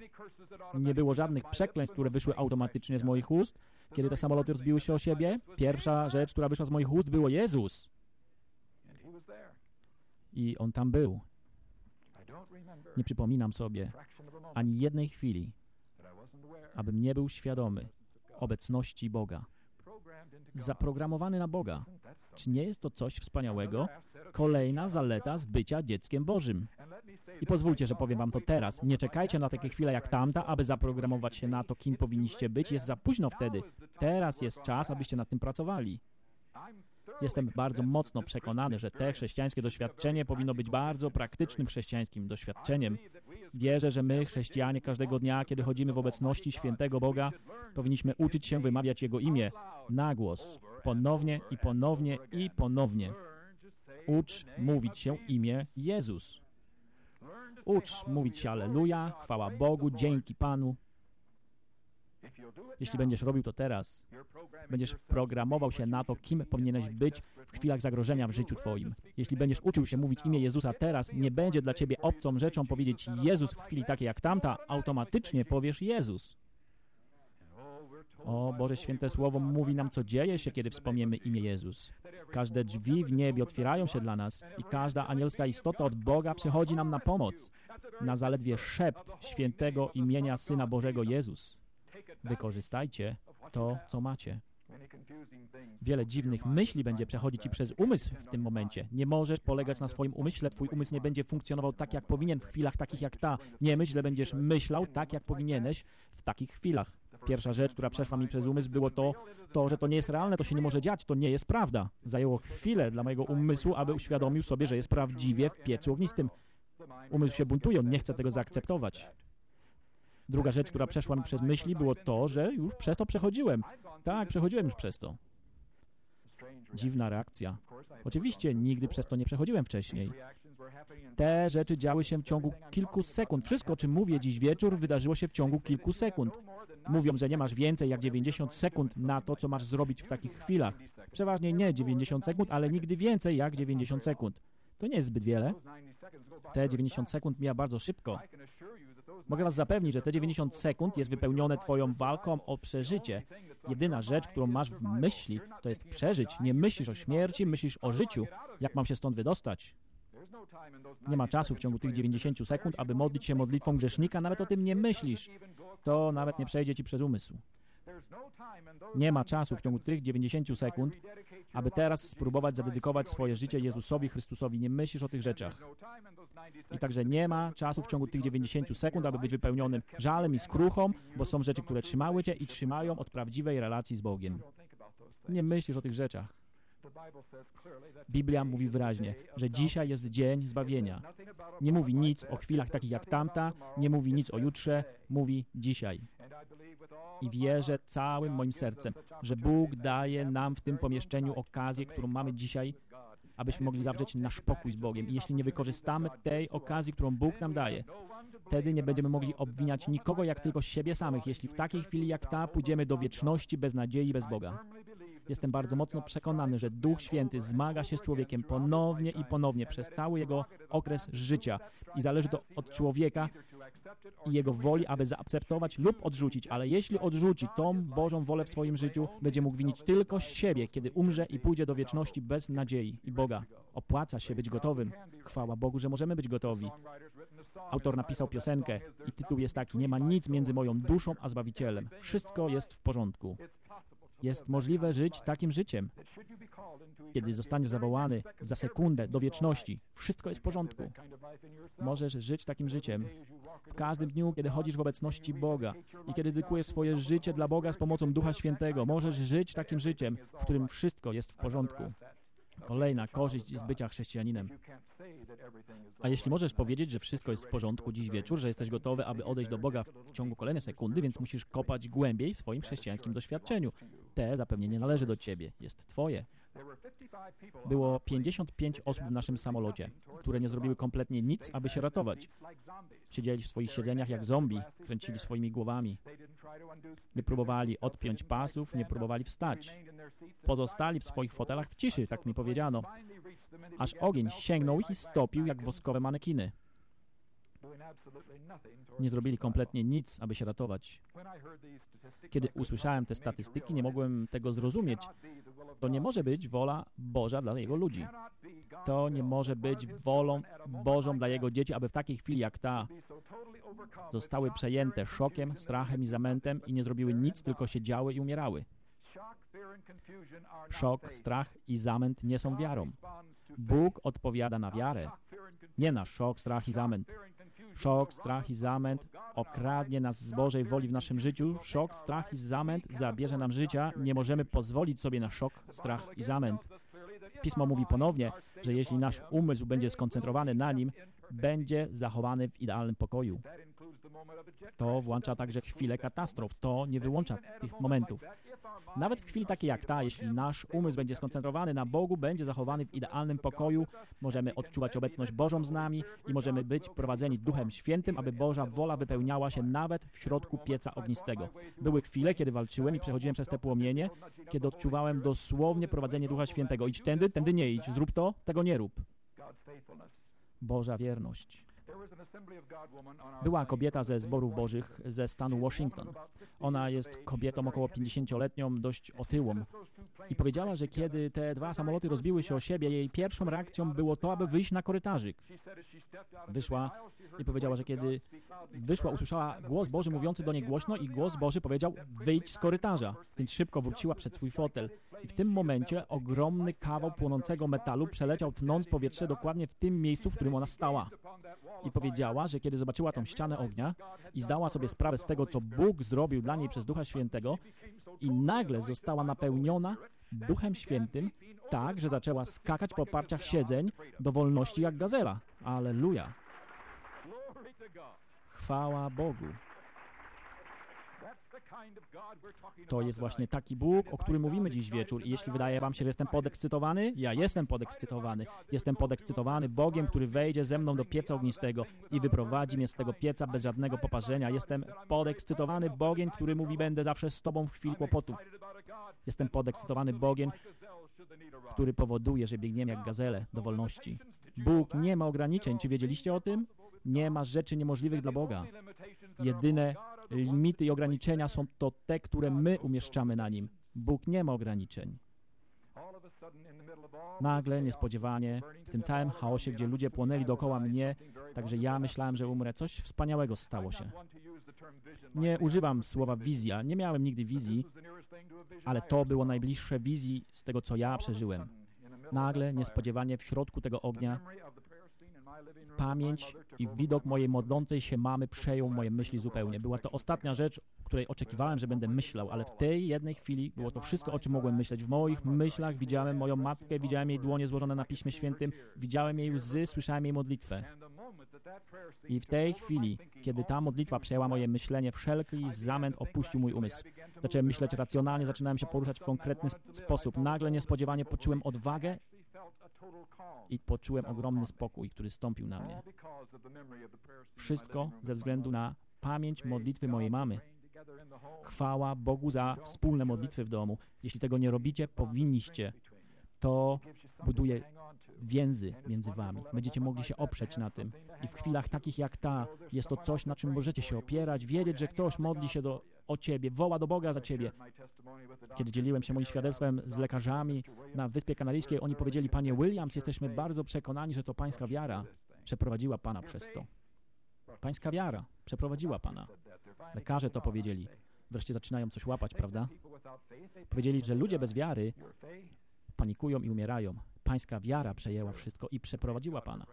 Nie było żadnych przekleństw, które wyszły automatycznie z moich ust. Kiedy te samoloty rozbiły się o siebie, pierwsza rzecz, która wyszła z moich ust, było Jezus. I On tam był. Nie przypominam sobie ani jednej chwili, abym nie był świadomy obecności Boga. Zaprogramowany na Boga. Czy nie jest to coś wspaniałego? Kolejna zaleta z bycia dzieckiem Bożym. I pozwólcie, że powiem wam to teraz. Nie czekajcie na takie chwile jak tamta, aby zaprogramować się na to, kim powinniście być. Jest za późno wtedy. Teraz jest czas, abyście nad tym pracowali. Jestem bardzo mocno przekonany, że te chrześcijańskie doświadczenie powinno być bardzo praktycznym chrześcijańskim doświadczeniem. Wierzę, że my, chrześcijanie, każdego dnia, kiedy chodzimy w obecności świętego Boga, powinniśmy uczyć się wymawiać Jego imię na głos, ponownie i ponownie i ponownie. Ucz mówić się imię Jezus. Ucz mówić się Aleluja, chwała Bogu, dzięki Panu. Jeśli będziesz robił to teraz, będziesz programował się na to, kim powinieneś być w chwilach zagrożenia w życiu Twoim. Jeśli będziesz uczył się mówić imię Jezusa teraz, nie będzie dla Ciebie obcą rzeczą powiedzieć Jezus w chwili takiej jak tamta, automatycznie powiesz Jezus. O Boże Święte Słowo mówi nam, co dzieje się, kiedy wspomniemy imię Jezus. Każde drzwi w niebie otwierają się dla nas i każda anielska istota od Boga przychodzi nam na pomoc. Na zaledwie szept świętego imienia Syna Bożego Jezus. Wykorzystajcie to, co macie. Wiele dziwnych myśli będzie przechodzić Ci przez umysł w tym momencie. Nie możesz polegać na swoim umyśle, Twój umysł nie będzie funkcjonował tak, jak powinien w chwilach takich jak ta. Nie myśl, że będziesz myślał tak, jak powinieneś w takich chwilach. Pierwsza rzecz, która przeszła mi przez umysł, było to, to, że to nie jest realne, to się nie może dziać, to nie jest prawda. Zajęło chwilę dla mojego umysłu, aby uświadomił sobie, że jest prawdziwie w piecu ognistym. Umysł się buntuje, on nie chce tego zaakceptować. Druga rzecz, która przeszła mi przez myśli, było to, że już przez to przechodziłem. Tak, przechodziłem już przez to. Dziwna reakcja. Oczywiście nigdy przez to nie przechodziłem wcześniej. Te rzeczy działy się w ciągu kilku sekund. Wszystko, o czym mówię dziś wieczór, wydarzyło się w ciągu kilku sekund. Mówią, że nie masz więcej jak 90 sekund na to, co masz zrobić w takich chwilach. Przeważnie nie 90 sekund, ale nigdy więcej jak 90 sekund. To nie jest zbyt wiele. Te 90 sekund mija bardzo szybko. Mogę Was zapewnić, że te 90 sekund jest wypełnione Twoją walką o przeżycie. Jedyna rzecz, którą masz w myśli, to jest przeżyć. Nie myślisz o śmierci, myślisz o życiu. Jak mam się stąd wydostać? Nie ma czasu w ciągu tych 90 sekund, aby modlić się modlitwą grzesznika, nawet o tym nie myślisz. To nawet nie przejdzie Ci przez umysł. Nie ma czasu w ciągu tych 90 sekund, aby teraz spróbować zadedykować swoje życie Jezusowi Chrystusowi. Nie myślisz o tych rzeczach. I także nie ma czasu w ciągu tych 90 sekund, aby być wypełnionym żalem i skruchą, bo są rzeczy, które trzymały cię i trzymają od prawdziwej relacji z Bogiem. Nie myślisz o tych rzeczach. Biblia mówi wyraźnie, że dzisiaj jest dzień zbawienia. Nie mówi nic o chwilach takich jak tamta, nie mówi nic o jutrze, mówi dzisiaj. I wierzę całym moim sercem, że Bóg daje nam w tym pomieszczeniu okazję, którą mamy dzisiaj, abyśmy mogli zawrzeć nasz pokój z Bogiem. I jeśli nie wykorzystamy tej okazji, którą Bóg nam daje, wtedy nie będziemy mogli obwiniać nikogo jak tylko siebie samych, jeśli w takiej chwili jak ta pójdziemy do wieczności bez nadziei, bez Boga. Jestem bardzo mocno przekonany, że Duch Święty zmaga się z człowiekiem ponownie i ponownie przez cały jego okres życia i zależy to od człowieka i jego woli, aby zaakceptować lub odrzucić, ale jeśli odrzuci tą Bożą wolę w swoim życiu, będzie mógł winić tylko siebie, kiedy umrze i pójdzie do wieczności bez nadziei i Boga. Opłaca się być gotowym. Chwała Bogu, że możemy być gotowi. Autor napisał piosenkę i tytuł jest taki: Nie ma nic między moją duszą a Zbawicielem. Wszystko jest w porządku. Jest możliwe żyć takim życiem. Kiedy zostaniesz zawołany za sekundę do wieczności, wszystko jest w porządku. Możesz żyć takim życiem. W każdym dniu, kiedy chodzisz w obecności Boga i kiedy dedykujesz swoje życie dla Boga z pomocą Ducha Świętego, możesz żyć takim życiem, w którym wszystko jest w porządku. Kolejna korzyść z bycia chrześcijaninem. A jeśli możesz powiedzieć, że wszystko jest w porządku dziś wieczór, że jesteś gotowy, aby odejść do Boga w, ciągu kolejnej sekundy, więc musisz kopać głębiej w swoim chrześcijańskim doświadczeniu. Te zapewnienie należy do ciebie, jest twoje. Było 55 osób w naszym samolocie, które nie zrobiły kompletnie nic, aby się ratować. Siedzieli w swoich siedzeniach jak zombie, kręcili swoimi głowami. Nie próbowali odpiąć pasów, nie próbowali wstać. Pozostali w swoich fotelach w ciszy, tak mi powiedziano, aż ogień sięgnął ich i stopił jak woskowe manekiny. Nie zrobili kompletnie nic, aby się ratować. Kiedy usłyszałem te statystyki, nie mogłem tego zrozumieć. To nie może być wola Boża dla Jego ludzi. To nie może być wolą Bożą dla Jego dzieci, aby w takiej chwili jak ta zostały przejęte szokiem, strachem i zamętem i nie zrobiły nic, tylko siedziały i umierały. Szok, strach i zamęt nie są wiarą. Bóg odpowiada na wiarę, nie na szok, strach i zamęt. Szok, strach i zamęt okradnie nas z Bożej woli w naszym życiu. Szok, strach i zamęt zabierze nam życia. Nie możemy pozwolić sobie na szok, strach i zamęt. Pismo mówi ponownie, że jeśli nasz umysł będzie skoncentrowany na nim, będzie zachowany w idealnym pokoju. To włącza także chwilę katastrof. To nie wyłącza tych momentów. Nawet w chwili takiej jak ta, jeśli nasz umysł będzie skoncentrowany na Bogu, będzie zachowany w idealnym pokoju, możemy odczuwać obecność Bożą z nami i możemy być prowadzeni Duchem Świętym, aby Boża wola wypełniała się nawet w środku pieca ognistego. Były chwile, kiedy walczyłem i przechodziłem przez te płomienie, kiedy odczuwałem dosłownie prowadzenie Ducha Świętego. Idź tędy, tędy nie idź, zrób to, tego nie rób. Boża wierność. Była kobieta ze zborów bożych ze stanu Washington. Ona jest kobietą około 50-letnią, dość otyłą. I powiedziała, że kiedy te dwa samoloty rozbiły się o siebie, jej pierwszą reakcją było to, aby wyjść na korytarzyk. Wyszła i powiedziała, że kiedy wyszła, usłyszała głos Boży mówiący do niej głośno i głos Boży powiedział, wyjdź z korytarza. Więc szybko wróciła przed swój fotel. I w tym momencie ogromny kawał płonącego metalu przeleciał tnąc powietrze dokładnie w tym miejscu, w którym ona stała i powiedziała, że kiedy zobaczyła tą ścianę ognia i zdała sobie sprawę z tego, co Bóg zrobił dla niej przez Ducha Świętego i nagle została napełniona Duchem Świętym tak, że zaczęła skakać po parciach siedzeń do wolności jak gazela. Aleluja! Chwała Bogu! To jest właśnie taki Bóg, o którym mówimy dziś wieczór. I jeśli wydaje wam się, że jestem podekscytowany, ja jestem podekscytowany. Jestem podekscytowany Bogiem, który wejdzie ze mną do pieca ognistego i wyprowadzi mnie z tego pieca bez żadnego poparzenia. Jestem podekscytowany Bogiem, który mówi, będę zawsze z tobą w chwili kłopotów. Jestem podekscytowany Bogiem, który powoduje, że biegniemy jak gazele do wolności. Bóg nie ma ograniczeń. Czy wiedzieliście o tym? Nie ma rzeczy niemożliwych dla Boga. Jedyne limity i ograniczenia są to te, które my umieszczamy na nim. Bóg nie ma ograniczeń. Nagle, niespodziewanie, w tym całym chaosie, gdzie ludzie płonęli dookoła mnie, także ja myślałem, że umrę, coś wspaniałego stało się. Nie używam słowa wizja, nie miałem nigdy wizji, ale to było najbliższe wizji z tego, co ja przeżyłem. Nagle, niespodziewanie, w środku tego ognia, pamięć i widok mojej modlącej się mamy przejął moje myśli zupełnie. Była to ostatnia rzecz, której oczekiwałem, że będę myślał, ale w tej jednej chwili było to wszystko, o czym mogłem myśleć. W moich myślach widziałem moją matkę, widziałem jej dłonie złożone na Piśmie Świętym, widziałem jej łzy, słyszałem jej modlitwę. I w tej chwili, kiedy ta modlitwa przejęła moje myślenie, wszelki zamęt opuścił mój umysł. Zacząłem myśleć racjonalnie, zaczynałem się poruszać w konkretny sposób. Nagle, niespodziewanie poczułem odwagę i poczułem ogromny spokój, który stąpił na mnie. Wszystko ze względu na pamięć modlitwy mojej mamy. Chwała Bogu za wspólne modlitwy w domu. Jeśli tego nie robicie, powinniście. To buduje więzy między wami. Będziecie mogli się oprzeć na tym. I w chwilach takich jak ta, jest to coś, na czym możecie się opierać, wiedzieć, że ktoś modli się do, o ciebie, woła do Boga za ciebie. Kiedy dzieliłem się moim świadectwem z lekarzami na Wyspie Kanaryjskiej, oni powiedzieli, Panie Williams, jesteśmy bardzo przekonani, że to Pańska wiara przeprowadziła Pana przez to. Pańska wiara przeprowadziła Pana. Lekarze to powiedzieli. Wreszcie zaczynają coś łapać, prawda? Powiedzieli, że ludzie bez wiary panikują i umierają. Pańska wiara przejęła wszystko i przeprowadziła Pana.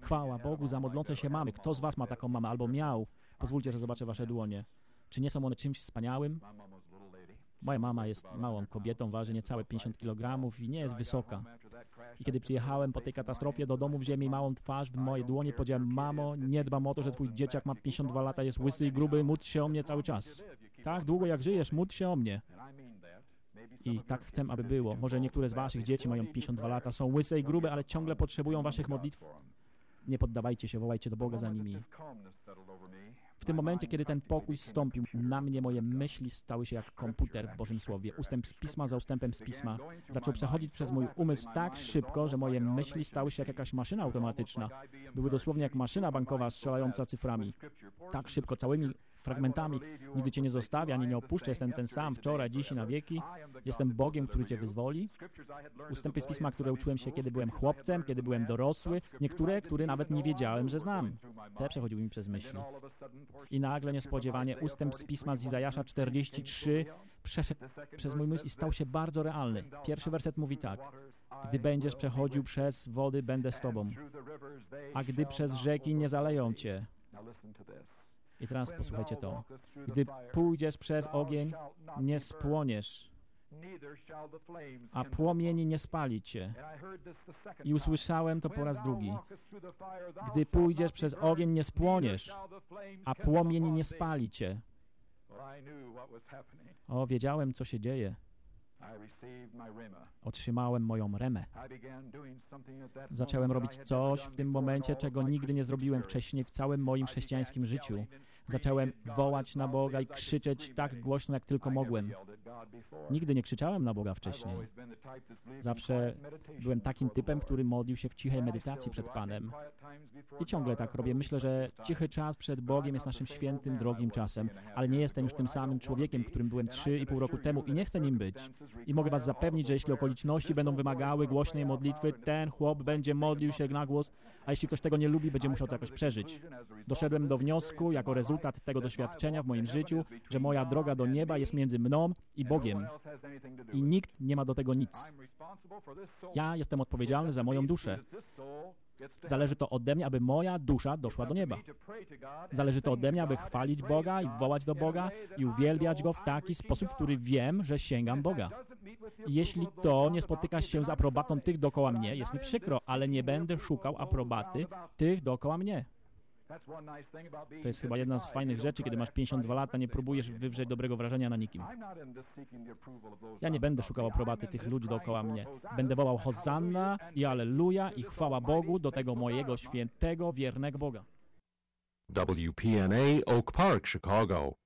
Chwała Bogu za modlące się mamy. Kto z Was ma taką mamę albo miał? Pozwólcie, że zobaczę Wasze dłonie. Czy nie są one czymś wspaniałym? Moja mama jest małą kobietą, waży niecałe 50 kg i nie jest wysoka. I kiedy przyjechałem po tej katastrofie do domu, wziąłem jej małą twarz w moje dłonie, powiedziałem, mamo, nie dbam o to, że twój dzieciak ma 52 lata, jest łysy i gruby, módl się o mnie cały czas. Tak długo jak żyjesz, módl się o mnie. I tak chcę, aby było. Może niektóre z waszych dzieci mają 52 lata, są łyse i grube, ale ciągle potrzebują waszych modlitw. Nie poddawajcie się, wołajcie do Boga za nimi. W tym momencie, kiedy ten pokój zstąpił na mnie, moje myśli stały się jak komputer w Bożym Słowie. Ustęp z pisma za ustępem z pisma zaczął przechodzić przez mój umysł tak szybko, że moje myśli stały się jak jakaś maszyna automatyczna. Były dosłownie jak maszyna bankowa strzelająca cyframi. Tak szybko, całymi fragmentami. Nigdy Cię nie zostawię, ani nie opuszczę. Jestem ten sam wczoraj, dziś i na wieki. Jestem Bogiem, który Cię wyzwoli. Ustępy z Pisma, które uczyłem się, kiedy byłem chłopcem, kiedy byłem dorosły. Niektóre, które nawet nie wiedziałem, że znam. Te przechodziły mi przez myśli. I nagle, niespodziewanie, ustęp z Pisma z Izajasza 43 przeszedł przez mój myśl i stał się bardzo realny. Pierwszy werset mówi tak. Gdy będziesz przechodził przez wody, będę z Tobą. A gdy przez rzeki nie zaleją Cię. I teraz posłuchajcie to. Gdy pójdziesz przez ogień, nie spłoniesz, a płomieni nie spali cię. I usłyszałem to po raz drugi. Gdy pójdziesz przez ogień, nie spłoniesz, a płomień nie spali cię. O, wiedziałem, co się dzieje. Otrzymałem moją remę. Zacząłem robić coś w tym momencie, czego nigdy nie zrobiłem wcześniej w całym moim chrześcijańskim życiu. Zacząłem wołać na Boga i krzyczeć tak głośno, jak tylko mogłem. Nigdy nie krzyczałem na Boga wcześniej. Zawsze byłem takim typem, który modlił się w cichej medytacji przed Panem. I ciągle tak robię. Myślę, że cichy czas przed Bogiem jest naszym świętym, drogim czasem, ale nie jestem już tym samym człowiekiem, którym byłem trzy i pół roku temu i nie chcę nim być. I mogę Was zapewnić, że jeśli okoliczności będą wymagały głośnej modlitwy, ten chłop będzie modlił się na głos, a jeśli ktoś tego nie lubi, będzie musiał to jakoś przeżyć. Doszedłem do wniosku, jako rezultat tego doświadczenia w moim życiu, że moja droga do nieba jest między mną i Bogiem. I nikt nie ma do tego nic. Ja jestem odpowiedzialny za moją duszę. Zależy to ode mnie, aby moja dusza doszła do nieba. Zależy to ode mnie, aby chwalić Boga i wołać do Boga i uwielbiać Go w taki sposób, w który wiem, że sięgam Boga. Jeśli to nie spotyka się z aprobatą tych dookoła mnie, jest mi przykro, ale nie będę szukał aprobaty tych dookoła mnie. To jest chyba jedna z fajnych rzeczy, kiedy masz 52 lata, nie próbujesz wywrzeć dobrego wrażenia na nikim. Ja nie będę szukał aprobaty tych ludzi dookoła mnie. Będę wołał Hosanna i Alleluja i chwała Bogu do tego mojego świętego, wiernego Boga. WPNA Oak Park, Chicago.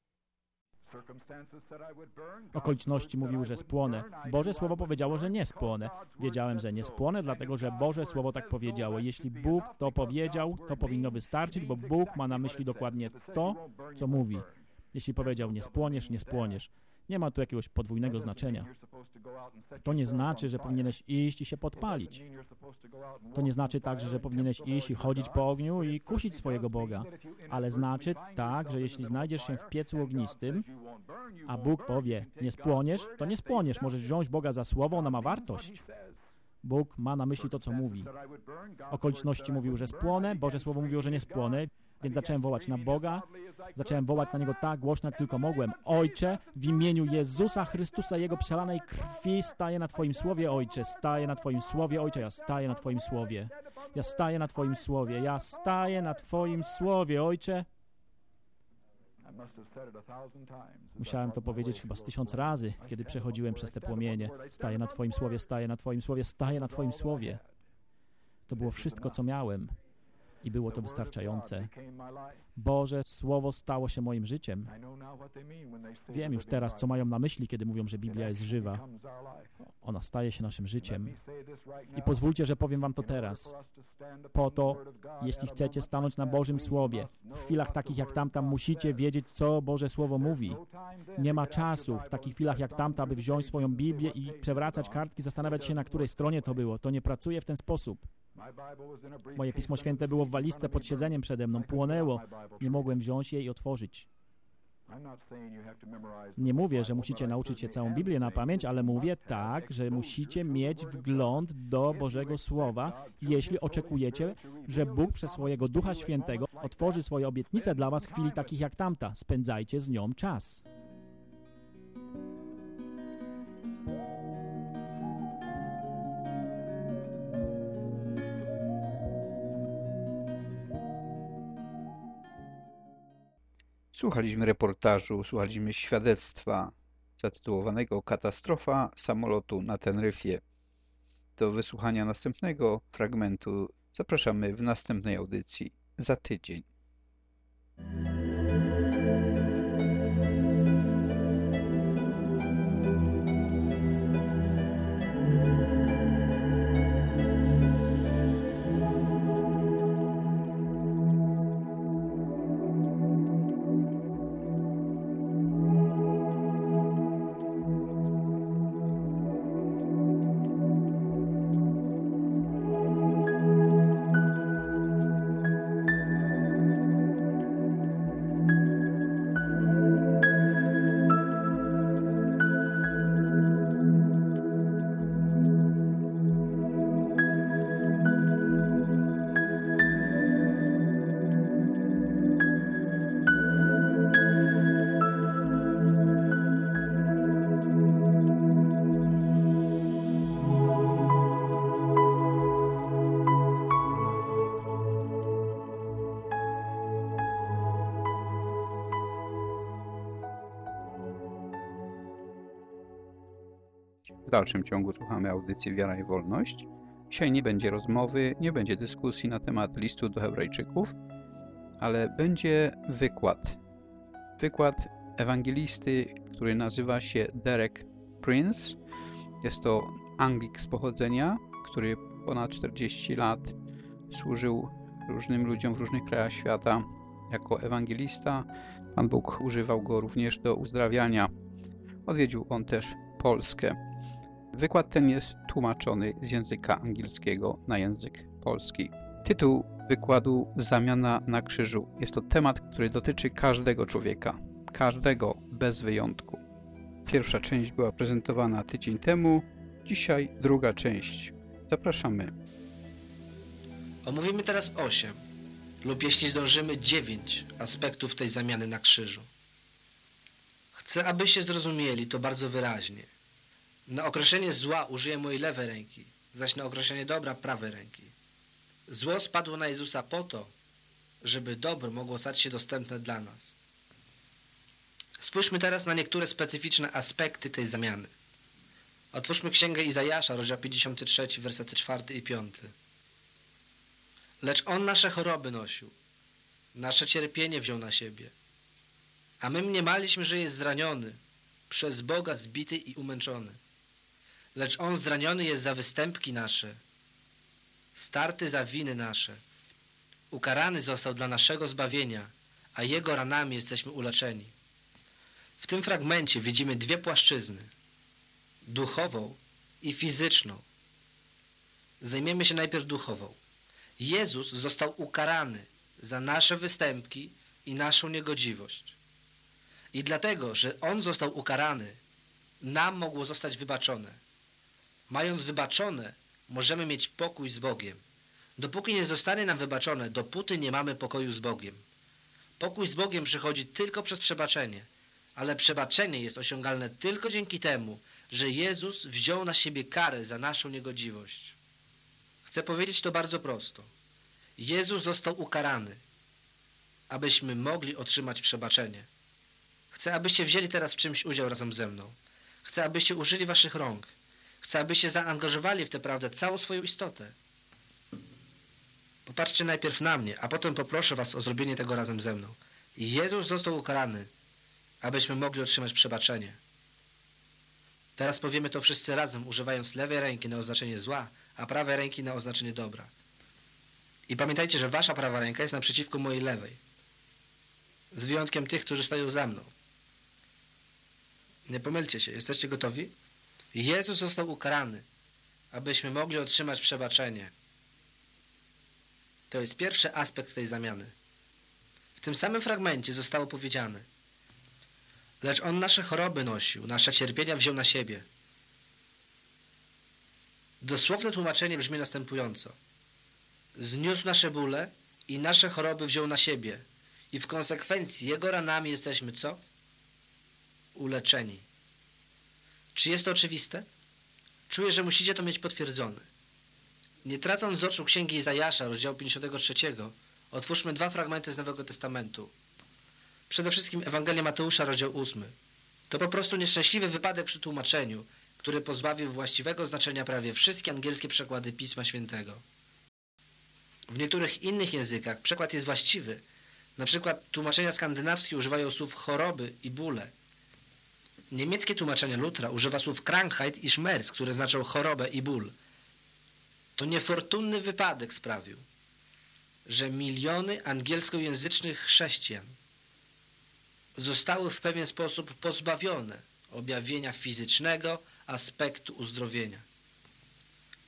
Okoliczności mówiły, że spłonę. Boże Słowo powiedziało, że nie spłonę. Wiedziałem, że nie spłonę, dlatego że Boże Słowo tak powiedziało. Jeśli Bóg to powiedział, to powinno wystarczyć, bo Bóg ma na myśli dokładnie to, co mówi. Jeśli powiedział nie spłoniesz, nie spłoniesz. Nie ma tu jakiegoś podwójnego znaczenia. To nie znaczy, że powinieneś iść i się podpalić. To nie znaczy także, że powinieneś iść i chodzić po ogniu i kusić swojego Boga. Ale znaczy tak, że jeśli znajdziesz się w piecu ognistym, a Bóg powie, nie spłoniesz, to nie spłoniesz. Możesz wziąć Boga za słowo, ona ma wartość. Bóg ma na myśli to, co mówi. Okoliczności mówił, że spłonę, Boże Słowo mówiło, że nie spłonę, więc zacząłem wołać na Boga, zacząłem wołać na Niego tak głośno, jak tylko mogłem. Ojcze, w imieniu Jezusa Chrystusa, Jego przelanej krwi staję na Twoim Słowie, Ojcze, staję na Twoim Słowie, Ojcze, ja staję na Twoim Słowie. Ja staję na Twoim Słowie, ja staję na Twoim Słowie, Ojcze. Musiałem to powiedzieć chyba z tysiąc razy, kiedy przechodziłem przez te płomienie. Staję na Twoim Słowie, staję na Twoim Słowie, staję na Twoim Słowie. To było wszystko, co miałem. I było to wystarczające. Boże Słowo stało się moim życiem. Wiem już teraz, co mają na myśli, kiedy mówią, że Biblia jest żywa. Ona staje się naszym życiem. I pozwólcie, że powiem Wam to teraz. Po to, jeśli chcecie stanąć na Bożym Słowie, w chwilach takich jak tamta, musicie wiedzieć, co Boże Słowo mówi. Nie ma czasu w takich chwilach jak tamta, aby wziąć swoją Biblię i przewracać kartki, zastanawiać się, na której stronie to było. To nie pracuje w ten sposób. Moje Pismo Święte było w walizce pod siedzeniem przede mną, płonęło. Nie mogłem wziąć jej i otworzyć. Nie mówię, że musicie nauczyć się całą Biblię na pamięć, ale mówię tak, że musicie mieć wgląd do Bożego Słowa, jeśli oczekujecie, że Bóg przez swojego Ducha Świętego otworzy swoje obietnice dla was w chwili takich jak tamta. Spędzajcie z nią czas. Słuchaliśmy reportażu, słuchaliśmy świadectwa zatytułowanego Katastrofa samolotu na Tenryfie. Do wysłuchania następnego fragmentu zapraszamy w następnej audycji za tydzień. Dalszym ciągu słuchamy audycji Wiara i Wolność. Dzisiaj nie będzie rozmowy, nie będzie dyskusji na temat listu do Hebrajczyków, ale będzie wykład. Wykład ewangelisty, który nazywa się Derek Prince. Jest to Anglik z pochodzenia, który ponad 40 lat służył różnym ludziom w różnych krajach świata jako ewangelista. Pan Bóg używał go również do uzdrawiania. Odwiedził on też Polskę. Wykład ten jest tłumaczony z języka angielskiego na język polski. Tytuł wykładu Zamiana na krzyżu. Jest to temat, który dotyczy każdego człowieka. Każdego bez wyjątku. Pierwsza część była prezentowana tydzień temu, dzisiaj druga część. Zapraszamy. Omówimy teraz 8 lub jeśli zdążymy 9 aspektów tej zamiany na krzyżu. Chcę, abyście zrozumieli to bardzo wyraźnie. Na określenie zła użyję mojej lewej ręki, zaś na określenie dobra prawej ręki. Zło spadło na Jezusa po to, żeby dobro mogło stać się dostępne dla nas. Spójrzmy teraz na niektóre specyficzne aspekty tej zamiany. Otwórzmy Księgę Izajasza, rozdział 53, wersety 4 i 5. Lecz On nasze choroby nosił, nasze cierpienie wziął na siebie. A my mniemaliśmy, że jest zraniony, przez Boga zbity i umęczony. Lecz On zraniony jest za występki nasze, starty za winy nasze. Ukarany został dla naszego zbawienia, a Jego ranami jesteśmy uleczeni. W tym fragmencie widzimy dwie płaszczyzny. Duchową i fizyczną. Zajmiemy się najpierw duchową. Jezus został ukarany za nasze występki i naszą niegodziwość. I dlatego, że On został ukarany, nam mogło zostać wybaczone. Mając wybaczone, możemy mieć pokój z Bogiem. Dopóki nie zostanie nam wybaczone, dopóty nie mamy pokoju z Bogiem. Pokój z Bogiem przychodzi tylko przez przebaczenie, ale przebaczenie jest osiągalne tylko dzięki temu, że Jezus wziął na siebie karę za naszą niegodziwość. Chcę powiedzieć to bardzo prosto. Jezus został ukarany, abyśmy mogli otrzymać przebaczenie. Chcę, abyście wzięli teraz w czymś udział razem ze mną. Chcę, abyście użyli waszych rąk. Chcę, abyście zaangażowali w tę prawdę całą swoją istotę. Popatrzcie najpierw na mnie, a potem poproszę was o zrobienie tego razem ze mną. Jezus został ukarany, abyśmy mogli otrzymać przebaczenie. Teraz powiemy to wszyscy razem, używając lewej ręki na oznaczenie zła, a prawej ręki na oznaczenie dobra. I pamiętajcie, że wasza prawa ręka jest naprzeciwko mojej lewej. Z wyjątkiem tych, którzy stoją za mną. Nie pomylcie się. Jesteście gotowi? Jezus został ukarany, abyśmy mogli otrzymać przebaczenie. To jest pierwszy aspekt tej zamiany. W tym samym fragmencie zostało powiedziane Lecz On nasze choroby nosił, nasze cierpienia wziął na siebie. Dosłowne tłumaczenie brzmi następująco. Zniósł nasze bóle i nasze choroby wziął na siebie. I w konsekwencji Jego ranami jesteśmy co? Uleczeni. Czy jest to oczywiste? Czuję, że musicie to mieć potwierdzone. Nie tracąc z oczu Księgi Izajasza, rozdziału 53, otwórzmy dwa fragmenty z Nowego Testamentu. Przede wszystkim Ewangelia Mateusza, rozdział 8. To po prostu nieszczęśliwy wypadek przy tłumaczeniu, który pozbawił właściwego znaczenia prawie wszystkie angielskie przekłady Pisma Świętego. W niektórych innych językach przekład jest właściwy. Na przykład tłumaczenia skandynawskie używają słów choroby i bóle. Niemieckie tłumaczenie Lutra używa słów Krankheit i Schmerz, które znaczą chorobę i ból. To niefortunny wypadek sprawił, że miliony angielskojęzycznych chrześcijan zostały w pewien sposób pozbawione objawienia fizycznego aspektu uzdrowienia.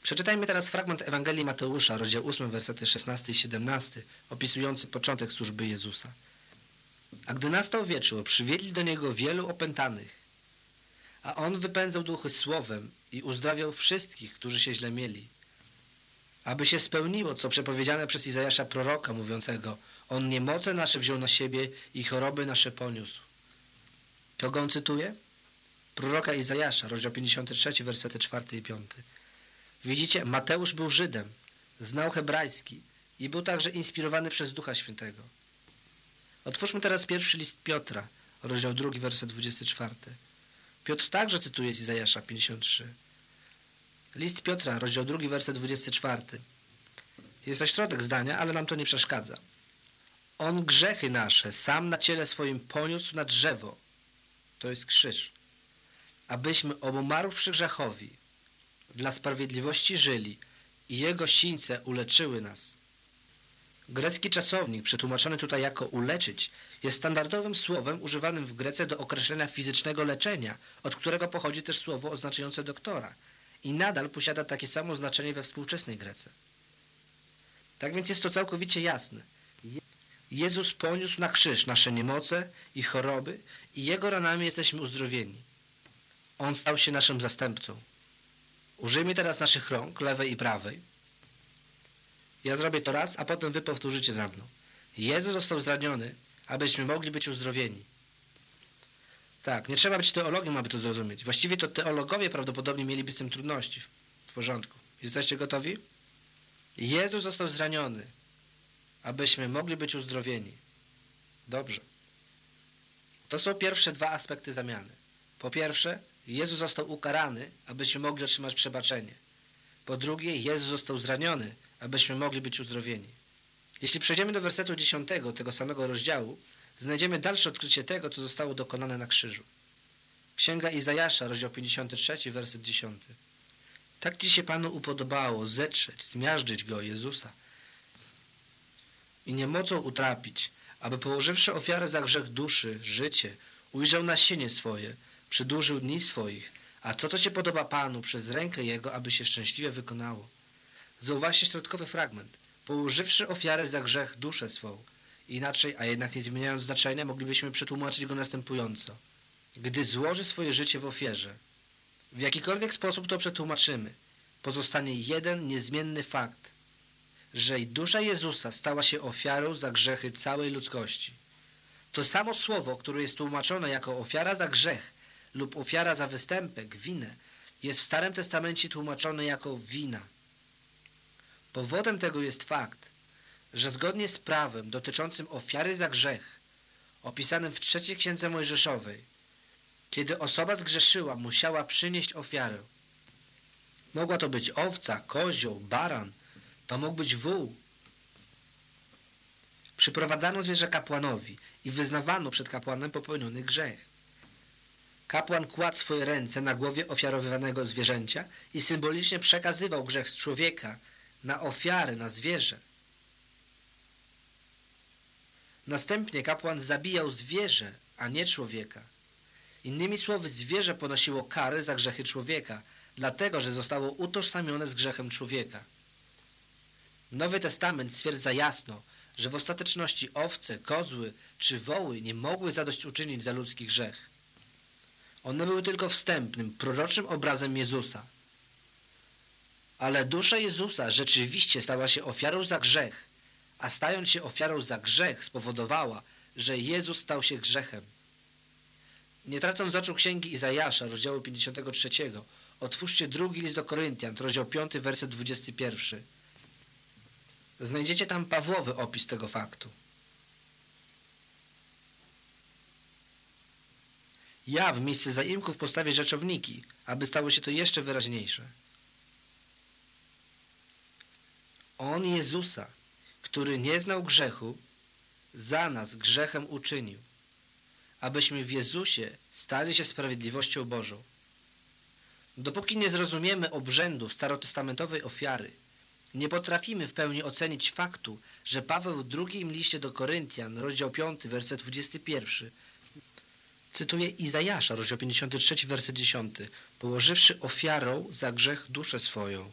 Przeczytajmy teraz fragment Ewangelii Mateusza, rozdział 8, wersety 16 i 17, opisujący początek służby Jezusa. A gdy nastał wieczór, przywieźli do Niego wielu opętanych, a On wypędzał duchy słowem i uzdrawiał wszystkich, którzy się źle mieli. Aby się spełniło, co przepowiedziane przez Izajasza proroka, mówiącego On niemoce nasze wziął na siebie i choroby nasze poniósł. Kogo on cytuje? Proroka Izajasza, rozdział 53, wersety 4 i 5. Widzicie, Mateusz był Żydem, znał hebrajski i był także inspirowany przez Ducha Świętego. Otwórzmy teraz pierwszy list Piotra, rozdział 2, werset 24. Piotr także cytuje z Izajasza 53. List Piotra, rozdział 2, werset 24. Jest to środek zdania, ale nam to nie przeszkadza. On grzechy nasze sam na ciele swoim poniósł na drzewo. To jest krzyż. Abyśmy obumarłszy grzechowi, dla sprawiedliwości żyli i Jego sińce uleczyły nas. Grecki czasownik, przetłumaczony tutaj jako uleczyć, jest standardowym słowem używanym w Grece do określenia fizycznego leczenia, od którego pochodzi też słowo oznaczające doktora i nadal posiada takie samo znaczenie we współczesnej Grece. Tak więc jest to całkowicie jasne. Jezus poniósł na krzyż nasze niemoce i choroby i Jego ranami jesteśmy uzdrowieni. On stał się naszym zastępcą. Użyjmy teraz naszych rąk, lewej i prawej. Ja zrobię to raz, a potem wy powtórzycie za mną. Jezus został zraniony, abyśmy mogli być uzdrowieni. Tak, nie trzeba być teologiem, aby to zrozumieć. Właściwie to teologowie prawdopodobnie mieliby z tym trudności. W porządku. Jesteście gotowi? Jezus został zraniony, abyśmy mogli być uzdrowieni. Dobrze. To są pierwsze dwa aspekty zamiany. Po pierwsze, Jezus został ukarany, abyśmy mogli otrzymać przebaczenie. Po drugie, Jezus został zraniony, abyśmy mogli być uzdrowieni. Jeśli przejdziemy do wersetu 10 tego samego rozdziału, znajdziemy dalsze odkrycie tego, co zostało dokonane na krzyżu. Księga Izajasza, rozdział 53, werset 10. Tak ci się Panu upodobało zetrzeć, zmiażdżyć go, Jezusa, i niemocą utrapić, aby położywszy ofiarę za grzech duszy, życie, ujrzał nasienie swoje, przedłużył dni swoich, a co to się podoba Panu przez rękę Jego, aby się szczęśliwie wykonało. Zauważcie środkowy fragment. Położywszy ofiarę za grzech duszę swą. Inaczej, a jednak nie zmieniając znaczenia, moglibyśmy przetłumaczyć go następująco. Gdy złoży swoje życie w ofierze. W jakikolwiek sposób to przetłumaczymy, pozostanie jeden niezmienny fakt, że i dusza Jezusa stała się ofiarą za grzechy całej ludzkości. To samo słowo, które jest tłumaczone jako ofiara za grzech lub ofiara za występek, winę, jest w Starym Testamencie tłumaczone jako wina. Powodem tego jest fakt, że zgodnie z prawem dotyczącym ofiary za grzech, opisanym w trzeciej księdze Mojżeszowej, kiedy osoba zgrzeszyła, musiała przynieść ofiarę. Mogła to być owca, kozioł, baran, to mógł być wół. Przyprowadzano zwierzę kapłanowi i wyznawano przed kapłanem popełniony grzech. Kapłan kładł swoje ręce na głowie ofiarowywanego zwierzęcia i symbolicznie przekazywał grzech z człowieka na ofiary, na zwierzę. Następnie kapłan zabijał zwierzę, a nie człowieka. Innymi słowy, zwierzę ponosiło kary za grzechy człowieka, dlatego że zostało utożsamione z grzechem człowieka. Nowy Testament stwierdza jasno, że w ostateczności owce, kozły czy woły nie mogły zadośćuczynić za ludzki grzech. One były tylko wstępnym, proroczym obrazem Jezusa. Ale dusza Jezusa rzeczywiście stała się ofiarą za grzech, a stając się ofiarą za grzech spowodowała, że Jezus stał się grzechem. Nie tracąc z oczu księgi Izajasza, rozdziału 53, otwórzcie drugi list do Koryntian, rozdział 5, werset 21. Znajdziecie tam Pawłowy opis tego faktu. Ja w miejsce zaimków postawię rzeczowniki, aby stało się to jeszcze wyraźniejsze. On Jezusa, który nie znał grzechu, za nas grzechem uczynił, abyśmy w Jezusie stali się sprawiedliwością Bożą. Dopóki nie zrozumiemy obrzędu starotestamentowej ofiary, nie potrafimy w pełni ocenić faktu, że Paweł w drugim liście do Koryntian, rozdział 5, werset 21, cytuje Izajasza, rozdział 53, werset 10, położywszy ofiarą za grzech duszę swoją.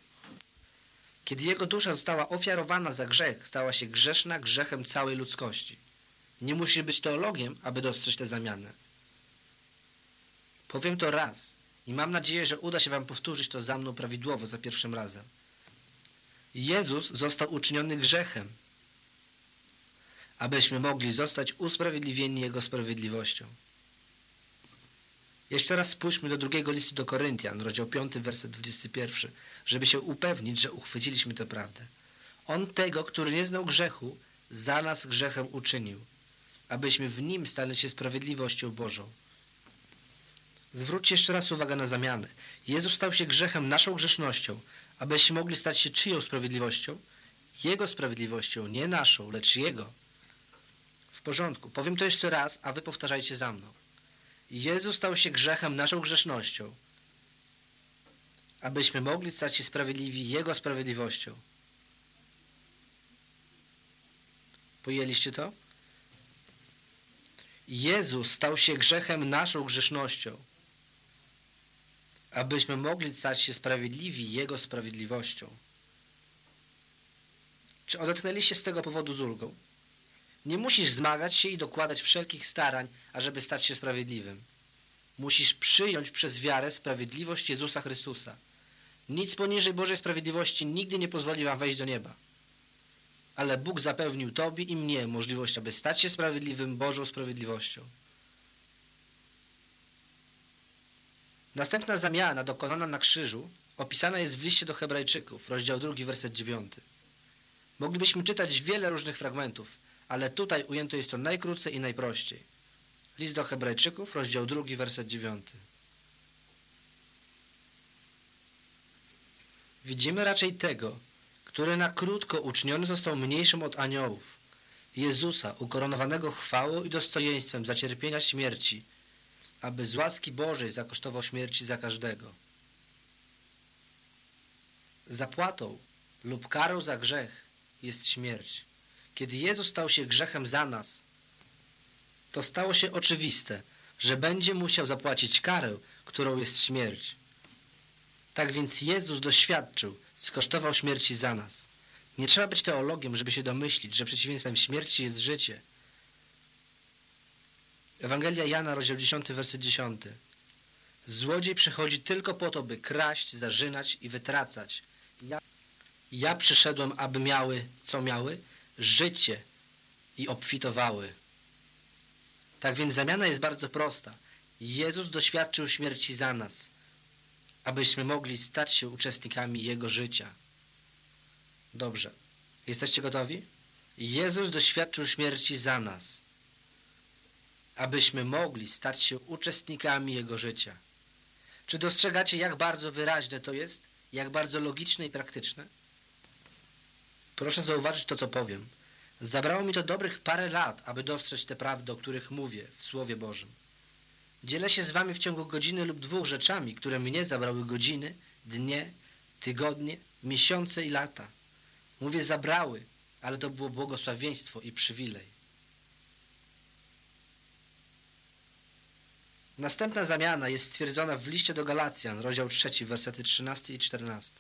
Kiedy jego dusza została ofiarowana za grzech, stała się grzeszna grzechem całej ludzkości. Nie musisz być teologiem, aby dostrzec tę zamianę. Powiem to raz i mam nadzieję, że uda się wam powtórzyć to za mną prawidłowo za pierwszym razem. Jezus został uczyniony grzechem, abyśmy mogli zostać usprawiedliwieni Jego sprawiedliwością. Jeszcze raz spójrzmy do drugiego listu do Koryntian, rozdział 5, werset 21, żeby się upewnić, że uchwyciliśmy tę prawdę. On tego, który nie znał grzechu, za nas grzechem uczynił, abyśmy w nim stali się sprawiedliwością Bożą. Zwróćcie jeszcze raz uwagę na zamianę. Jezus stał się grzechem naszą grzesznością, abyśmy mogli stać się czyją sprawiedliwością? Jego sprawiedliwością, nie naszą, lecz Jego. W porządku. Powiem to jeszcze raz, a wy powtarzajcie za mną. Jezus stał się grzechem naszą grzesznością, abyśmy mogli stać się sprawiedliwi Jego sprawiedliwością. Pojęliście to? Jezus stał się grzechem naszą grzesznością, abyśmy mogli stać się sprawiedliwi Jego sprawiedliwością. Czy odetchnęliście z tego powodu z ulgą? Nie musisz zmagać się i dokładać wszelkich starań, ażeby stać się sprawiedliwym. Musisz przyjąć przez wiarę sprawiedliwość Jezusa Chrystusa. Nic poniżej Bożej sprawiedliwości nigdy nie pozwoli wam wejść do nieba. Ale Bóg zapewnił Tobie i mnie możliwość, aby stać się sprawiedliwym Bożą sprawiedliwością. Następna zamiana dokonana na krzyżu opisana jest w liście do Hebrajczyków, rozdział 2, werset 9. Moglibyśmy czytać wiele różnych fragmentów, ale tutaj ujęto jest to najkrócej i najprościej. List do Hebrajczyków, rozdział 2, werset 9. Widzimy raczej tego, który na krótko uczniony został mniejszym od aniołów, Jezusa, ukoronowanego chwałą i dostojeństwem za cierpienia śmierci, aby z łaski Bożej zakosztował śmierci za każdego. Zapłatą lub karą za grzech jest śmierć. Kiedy Jezus stał się grzechem za nas, to stało się oczywiste, że będzie musiał zapłacić karę, którą jest śmierć. Tak więc Jezus doświadczył, skosztował śmierci za nas. Nie trzeba być teologiem, żeby się domyślić, że przeciwieństwem śmierci jest życie. Ewangelia Jana, rozdział 10, werset 10. Złodziej przychodzi tylko po to, by kraść, zarzynać i wytracać. Ja, ja przyszedłem, aby miały, co miały? Życie i obfitowały. Tak więc zamiana jest bardzo prosta. Jezus doświadczył śmierci za nas, abyśmy mogli stać się uczestnikami Jego życia. Dobrze. Jesteście gotowi? Jezus doświadczył śmierci za nas, abyśmy mogli stać się uczestnikami Jego życia. Czy dostrzegacie, jak bardzo wyraźne to jest? Jak bardzo logiczne i praktyczne? Proszę zauważyć to, co powiem. Zabrało mi to dobrych parę lat, aby dostrzec te prawdy, o których mówię w Słowie Bożym. Dzielę się z wami w ciągu godziny lub dwóch rzeczami, które mnie zabrały godziny, dnie, tygodnie, miesiące i lata. Mówię zabrały, ale to było błogosławieństwo i przywilej. Następna zamiana jest stwierdzona w liście do Galacjan, rozdział 3, wersety 13 i 14.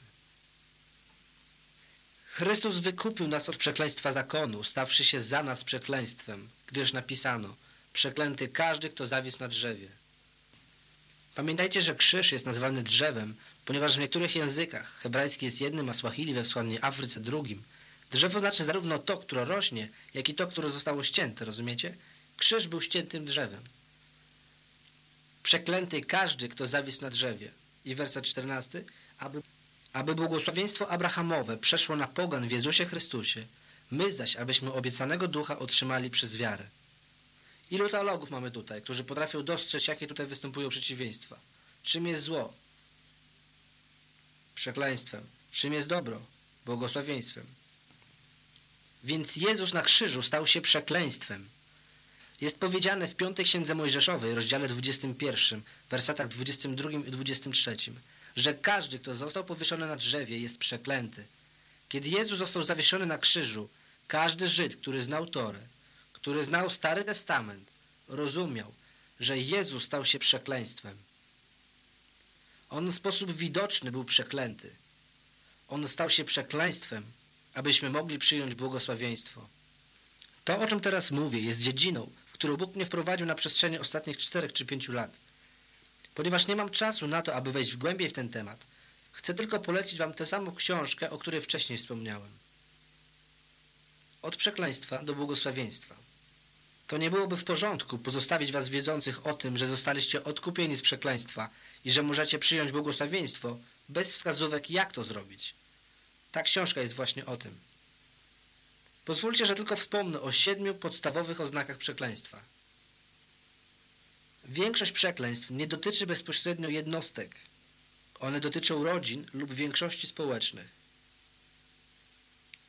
Chrystus wykupił nas od przekleństwa zakonu, stawszy się za nas przekleństwem, gdyż napisano, przeklęty każdy, kto zawisł na drzewie. Pamiętajcie, że krzyż jest nazywany drzewem, ponieważ w niektórych językach hebrajski jest jednym, a swahili we wschodniej Afryce drugim. Drzewo znaczy zarówno to, które rośnie, jak i to, które zostało ścięte, rozumiecie? Krzyż był ściętym drzewem. Przeklęty każdy, kto zawisł na drzewie. I werset 14. Aby, aby błogosławieństwo Abrahamowe przeszło na pogan w Jezusie Chrystusie, my zaś, abyśmy obiecanego ducha otrzymali przez wiarę. Ilu teologów mamy tutaj, którzy potrafią dostrzec, jakie tutaj występują przeciwieństwa? Czym jest zło? Przekleństwem. Czym jest dobro? Błogosławieństwem. Więc Jezus na krzyżu stał się przekleństwem. Jest powiedziane w piątej księdze Mojżeszowej, rozdziale 21, wersetach 22 i 23, że każdy, kto został powieszony na drzewie, jest przeklęty. Kiedy Jezus został zawieszony na krzyżu, każdy Żyd, który znał Torę, który znał Stary Testament, rozumiał, że Jezus stał się przekleństwem. On w sposób widoczny był przeklęty. On stał się przekleństwem, abyśmy mogli przyjąć błogosławieństwo. To, o czym teraz mówię, jest dziedziną, w którą Bóg mnie wprowadził na przestrzeni ostatnich czterech czy pięciu lat. Ponieważ nie mam czasu na to, aby wejść w głębiej w ten temat, chcę tylko polecić Wam tę samą książkę, o której wcześniej wspomniałem. Od przekleństwa do błogosławieństwa. To nie byłoby w porządku pozostawić Was wiedzących o tym, że zostaliście odkupieni z przekleństwa i że możecie przyjąć błogosławieństwo bez wskazówek, jak to zrobić. Ta książka jest właśnie o tym. Pozwólcie, że tylko wspomnę o siedmiu podstawowych oznakach przekleństwa. Większość przekleństw nie dotyczy bezpośrednio jednostek. One dotyczą rodzin lub większości społecznych.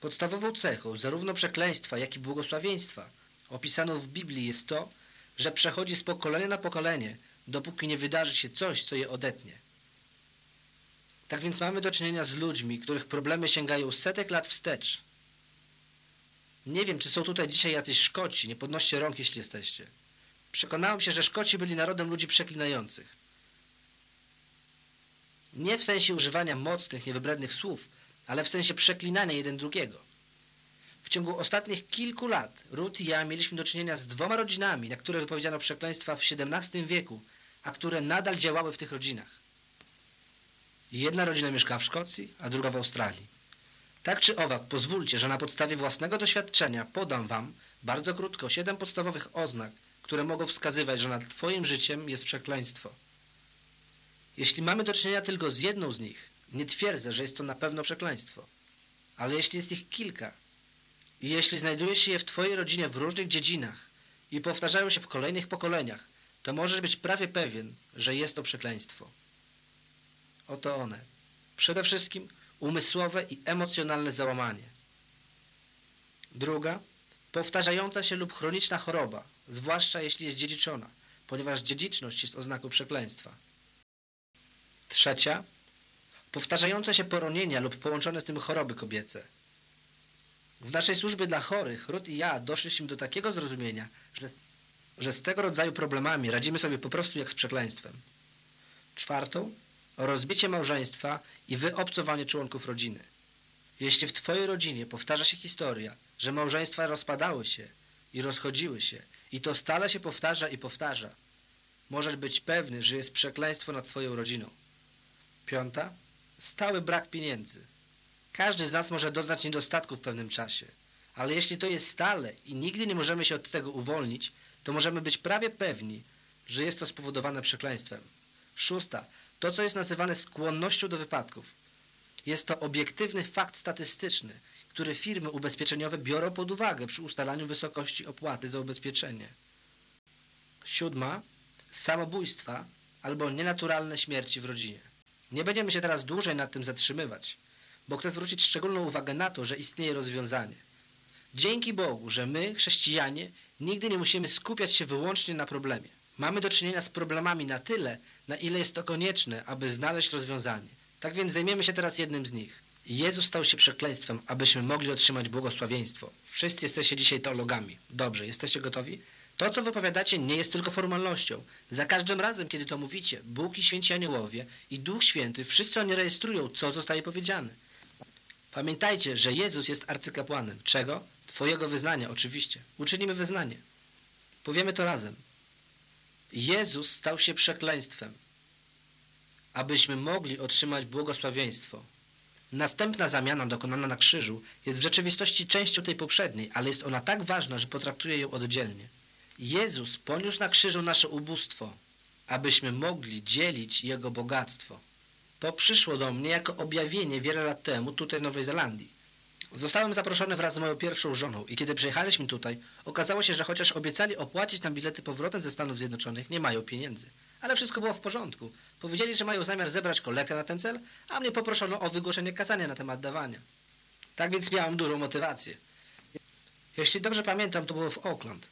Podstawową cechą zarówno przekleństwa, jak i błogosławieństwa opisaną w Biblii jest to, że przechodzi z pokolenia na pokolenie, dopóki nie wydarzy się coś, co je odetnie. Tak więc mamy do czynienia z ludźmi, których problemy sięgają setek lat wstecz. Nie wiem, czy są tutaj dzisiaj jacyś Szkoci, nie podnoście rąk, jeśli jesteście. Przekonałem się, że Szkoci byli narodem ludzi przeklinających. Nie w sensie używania mocnych, niewybrednych słów, ale w sensie przeklinania jeden drugiego. W ciągu ostatnich kilku lat Ruth i ja mieliśmy do czynienia z dwoma rodzinami, na które wypowiedziano przekleństwa w XVII wieku, a które nadal działały w tych rodzinach. Jedna rodzina mieszka w Szkocji, a druga w Australii. Tak czy owak, pozwólcie, że na podstawie własnego doświadczenia podam Wam bardzo krótko siedem podstawowych oznak, które mogą wskazywać, że nad Twoim życiem jest przekleństwo. Jeśli mamy do czynienia tylko z jedną z nich, nie twierdzę, że jest to na pewno przekleństwo. Ale jeśli jest ich kilka i jeśli znajduje się je w Twojej rodzinie w różnych dziedzinach i powtarzają się w kolejnych pokoleniach, to możesz być prawie pewien, że jest to przekleństwo. Oto one. Przede wszystkim umysłowe i emocjonalne załamanie. Druga, powtarzająca się lub chroniczna choroba, zwłaszcza jeśli jest dziedziczona, ponieważ dziedziczność jest oznaką przekleństwa. Trzecia, powtarzające się poronienia lub połączone z tym choroby kobiece. W naszej służbie dla chorych Ruth i ja doszliśmy do takiego zrozumienia, że, że z tego rodzaju problemami radzimy sobie po prostu jak z przekleństwem. Czwartą, rozbicie małżeństwa i wyobcowanie członków rodziny. Jeśli w Twojej rodzinie powtarza się historia, że małżeństwa rozpadały się i rozchodziły się i to stale się powtarza i powtarza, możesz być pewny, że jest przekleństwo nad Twoją rodziną. Piąta, stały brak pieniędzy. Każdy z nas może doznać niedostatku w pewnym czasie, ale jeśli to jest stale i nigdy nie możemy się od tego uwolnić, to możemy być prawie pewni, że jest to spowodowane przekleństwem. Szósta, to co jest nazywane skłonnością do wypadków. Jest to obiektywny fakt statystyczny, który firmy ubezpieczeniowe biorą pod uwagę przy ustalaniu wysokości opłaty za ubezpieczenie. Siódma, samobójstwa albo nienaturalne śmierci w rodzinie. Nie będziemy się teraz dłużej nad tym zatrzymywać, bo chcę zwrócić szczególną uwagę na to, że istnieje rozwiązanie. Dzięki Bogu, że my, chrześcijanie, nigdy nie musimy skupiać się wyłącznie na problemie. Mamy do czynienia z problemami na tyle, na ile jest to konieczne, aby znaleźć rozwiązanie. Tak więc zajmiemy się teraz jednym z nich. Jezus stał się przekleństwem, abyśmy mogli otrzymać błogosławieństwo. Wszyscy jesteście dzisiaj teologami. Dobrze, jesteście gotowi? To, co wypowiadacie, nie jest tylko formalnością. Za każdym razem, kiedy to mówicie, Bóg i święci aniołowie i Duch Święty, wszyscy oni rejestrują, co zostaje powiedziane. Pamiętajcie, że Jezus jest arcykapłanem. Czego? Twojego wyznania, oczywiście. Uczynimy wyznanie. Powiemy to razem. Jezus stał się przekleństwem, abyśmy mogli otrzymać błogosławieństwo. Następna zamiana dokonana na krzyżu jest w rzeczywistości częścią tej poprzedniej, ale jest ona tak ważna, że potraktuję ją oddzielnie. Jezus poniósł na krzyżu nasze ubóstwo, abyśmy mogli dzielić Jego bogactwo. To przyszło do mnie jako objawienie wiele lat temu tutaj w Nowej Zelandii. Zostałem zaproszony wraz z moją pierwszą żoną i kiedy przyjechaliśmy tutaj, okazało się, że chociaż obiecali opłacić nam bilety powrotem ze Stanów Zjednoczonych, nie mają pieniędzy. Ale wszystko było w porządku. Powiedzieli, że mają zamiar zebrać kolektę na ten cel, a mnie poproszono o wygłoszenie kazania na temat dawania. Tak więc miałem dużą motywację. Jeśli dobrze pamiętam, to było w Oakland.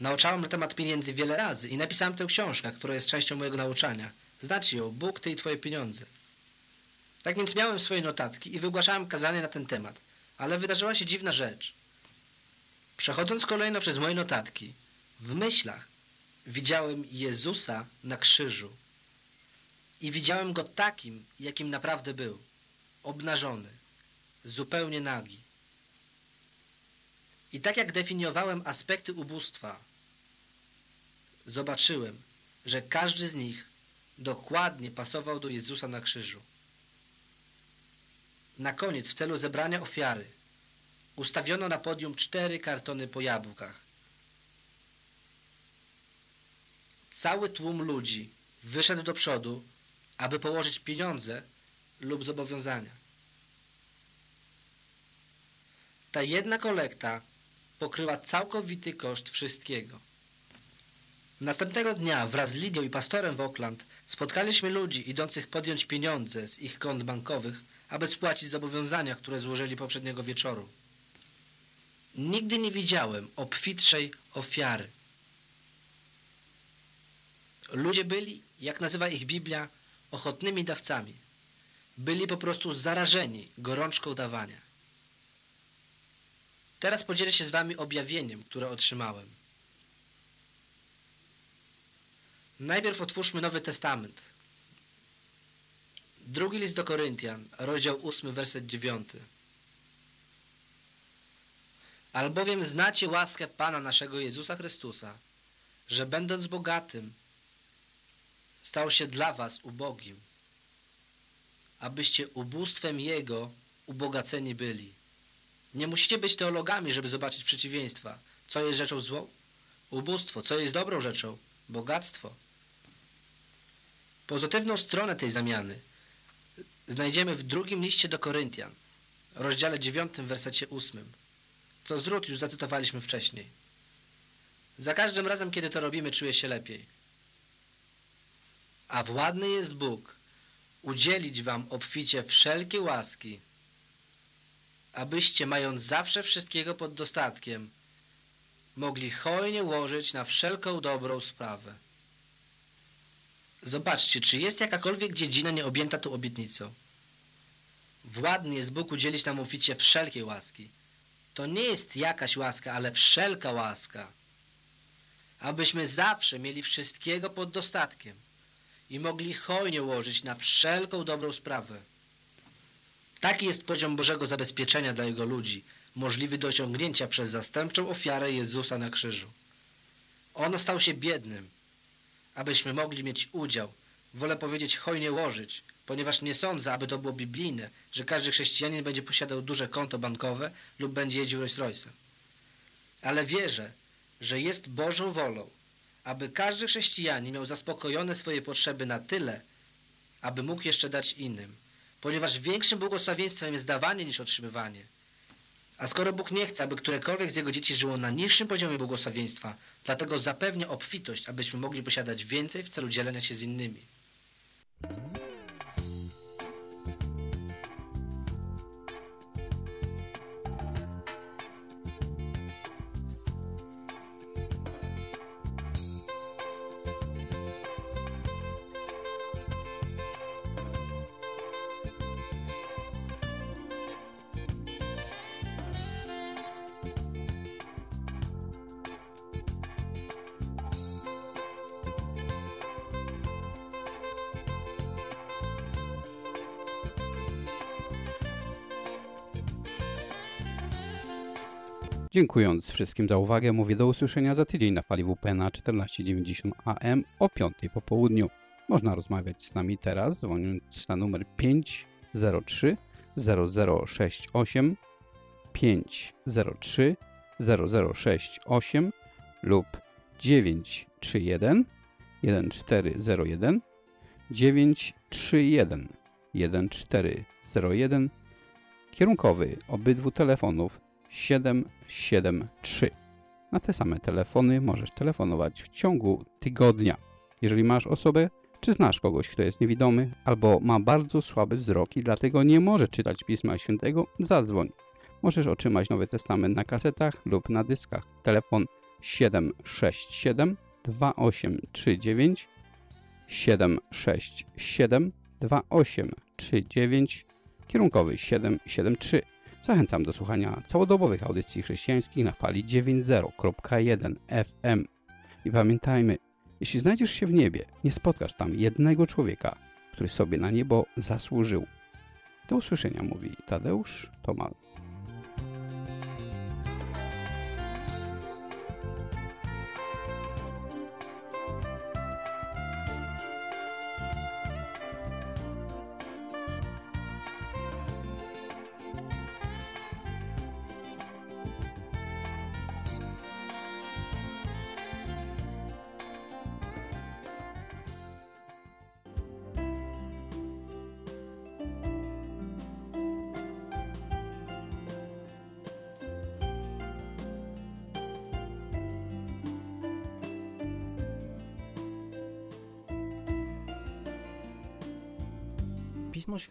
Nauczałem na temat pieniędzy wiele razy i napisałem tę książkę, która jest częścią mojego nauczania. Znacie ją, Bóg, Ty i Twoje pieniądze. Tak więc miałem swoje notatki i wygłaszałem kazanie na ten temat. Ale wydarzyła się dziwna rzecz. Przechodząc kolejno przez moje notatki, w myślach widziałem Jezusa na krzyżu. I widziałem Go takim, jakim naprawdę był. Obnażony. Zupełnie nagi. I tak jak definiowałem aspekty ubóstwa, zobaczyłem, że każdy z nich dokładnie pasował do Jezusa na krzyżu. Na koniec, w celu zebrania ofiary, ustawiono na podium cztery kartony po jabłkach. Cały tłum ludzi wyszedł do przodu, aby położyć pieniądze lub zobowiązania. Ta jedna kolekta pokryła całkowity koszt wszystkiego. Następnego dnia wraz z Lidią i pastorem w Oakland spotkaliśmy ludzi idących podjąć pieniądze z ich kont bankowych, aby spłacić zobowiązania, które złożyli poprzedniego wieczoru. Nigdy nie widziałem obfitszej ofiary. Ludzie byli, jak nazywa ich Biblia, ochotnymi dawcami. Byli po prostu zarażeni gorączką dawania. Teraz podzielę się z wami objawieniem, które otrzymałem. Najpierw otwórzmy Nowy Testament. Drugi list do Koryntian, rozdział 8, werset 9. Albowiem znacie łaskę Pana naszego Jezusa Chrystusa, że będąc bogatym, stał się dla was ubogim, abyście ubóstwem Jego ubogaceni byli. Nie musicie być teologami, żeby zobaczyć przeciwieństwa. Co jest rzeczą złą? Ubóstwo. Co jest dobrą rzeczą? Bogactwo. Pozytywną stronę tej zamiany znajdziemy w drugim liście do Koryntian, rozdziale 9, wersecie 8, co z już zacytowaliśmy wcześniej. Za każdym razem, kiedy to robimy, czuję się lepiej. A władny jest Bóg udzielić wam obficie wszelkie łaski, abyście, mając zawsze wszystkiego pod dostatkiem, mogli hojnie łożyć na wszelką dobrą sprawę. Zobaczcie, czy jest jakakolwiek dziedzina nieobjęta tą obietnicą. Władny jest Bóg udzielić nam obficie wszelkiej łaski. To nie jest jakaś łaska, ale wszelka łaska. Abyśmy zawsze mieli wszystkiego pod dostatkiem i mogli hojnie łożyć na wszelką dobrą sprawę. Taki jest poziom Bożego zabezpieczenia dla Jego ludzi, możliwy do osiągnięcia przez zastępczą ofiarę Jezusa na krzyżu. On stał się biednym, abyśmy mogli mieć udział, wolę powiedzieć hojnie łożyć, ponieważ nie sądzę, aby to było biblijne, że każdy chrześcijanin będzie posiadał duże konto bankowe lub będzie jeździł Rolls. Ale wierzę, że jest Bożą wolą, aby każdy chrześcijanin miał zaspokojone swoje potrzeby na tyle, aby mógł jeszcze dać innym, ponieważ większym błogosławieństwem jest dawanie niż otrzymywanie. A skoro Bóg nie chce, aby którekolwiek z Jego dzieci żyło na niższym poziomie błogosławieństwa, dlatego zapewnia obfitość, abyśmy mogli posiadać więcej w celu dzielenia się z innymi. Dziękując wszystkim za uwagę, mówię do usłyszenia za tydzień na fali WP na 1490 AM o 5 po południu. Można rozmawiać z nami teraz, dzwoniąc na numer 503 0068 503 0068 lub 931 1401 931 1401 kierunkowy obydwu telefonów 773. Na te same telefony możesz telefonować w ciągu tygodnia. Jeżeli masz osobę, czy znasz kogoś, kto jest niewidomy albo ma bardzo słaby wzrok i dlatego nie może czytać Pisma Świętego, zadzwoń. Możesz otrzymać Nowy Testament na kasetach lub na dyskach. Telefon 767 2839 767 2839 kierunkowy 773. Zachęcam do słuchania całodobowych audycji chrześcijańskich na fali 90.1 FM. I pamiętajmy, jeśli znajdziesz się w niebie, nie spotkasz tam jednego człowieka, który sobie na niebo zasłużył. Do usłyszenia mówi Tadeusz Tomal.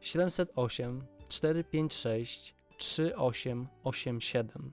708 456 3887.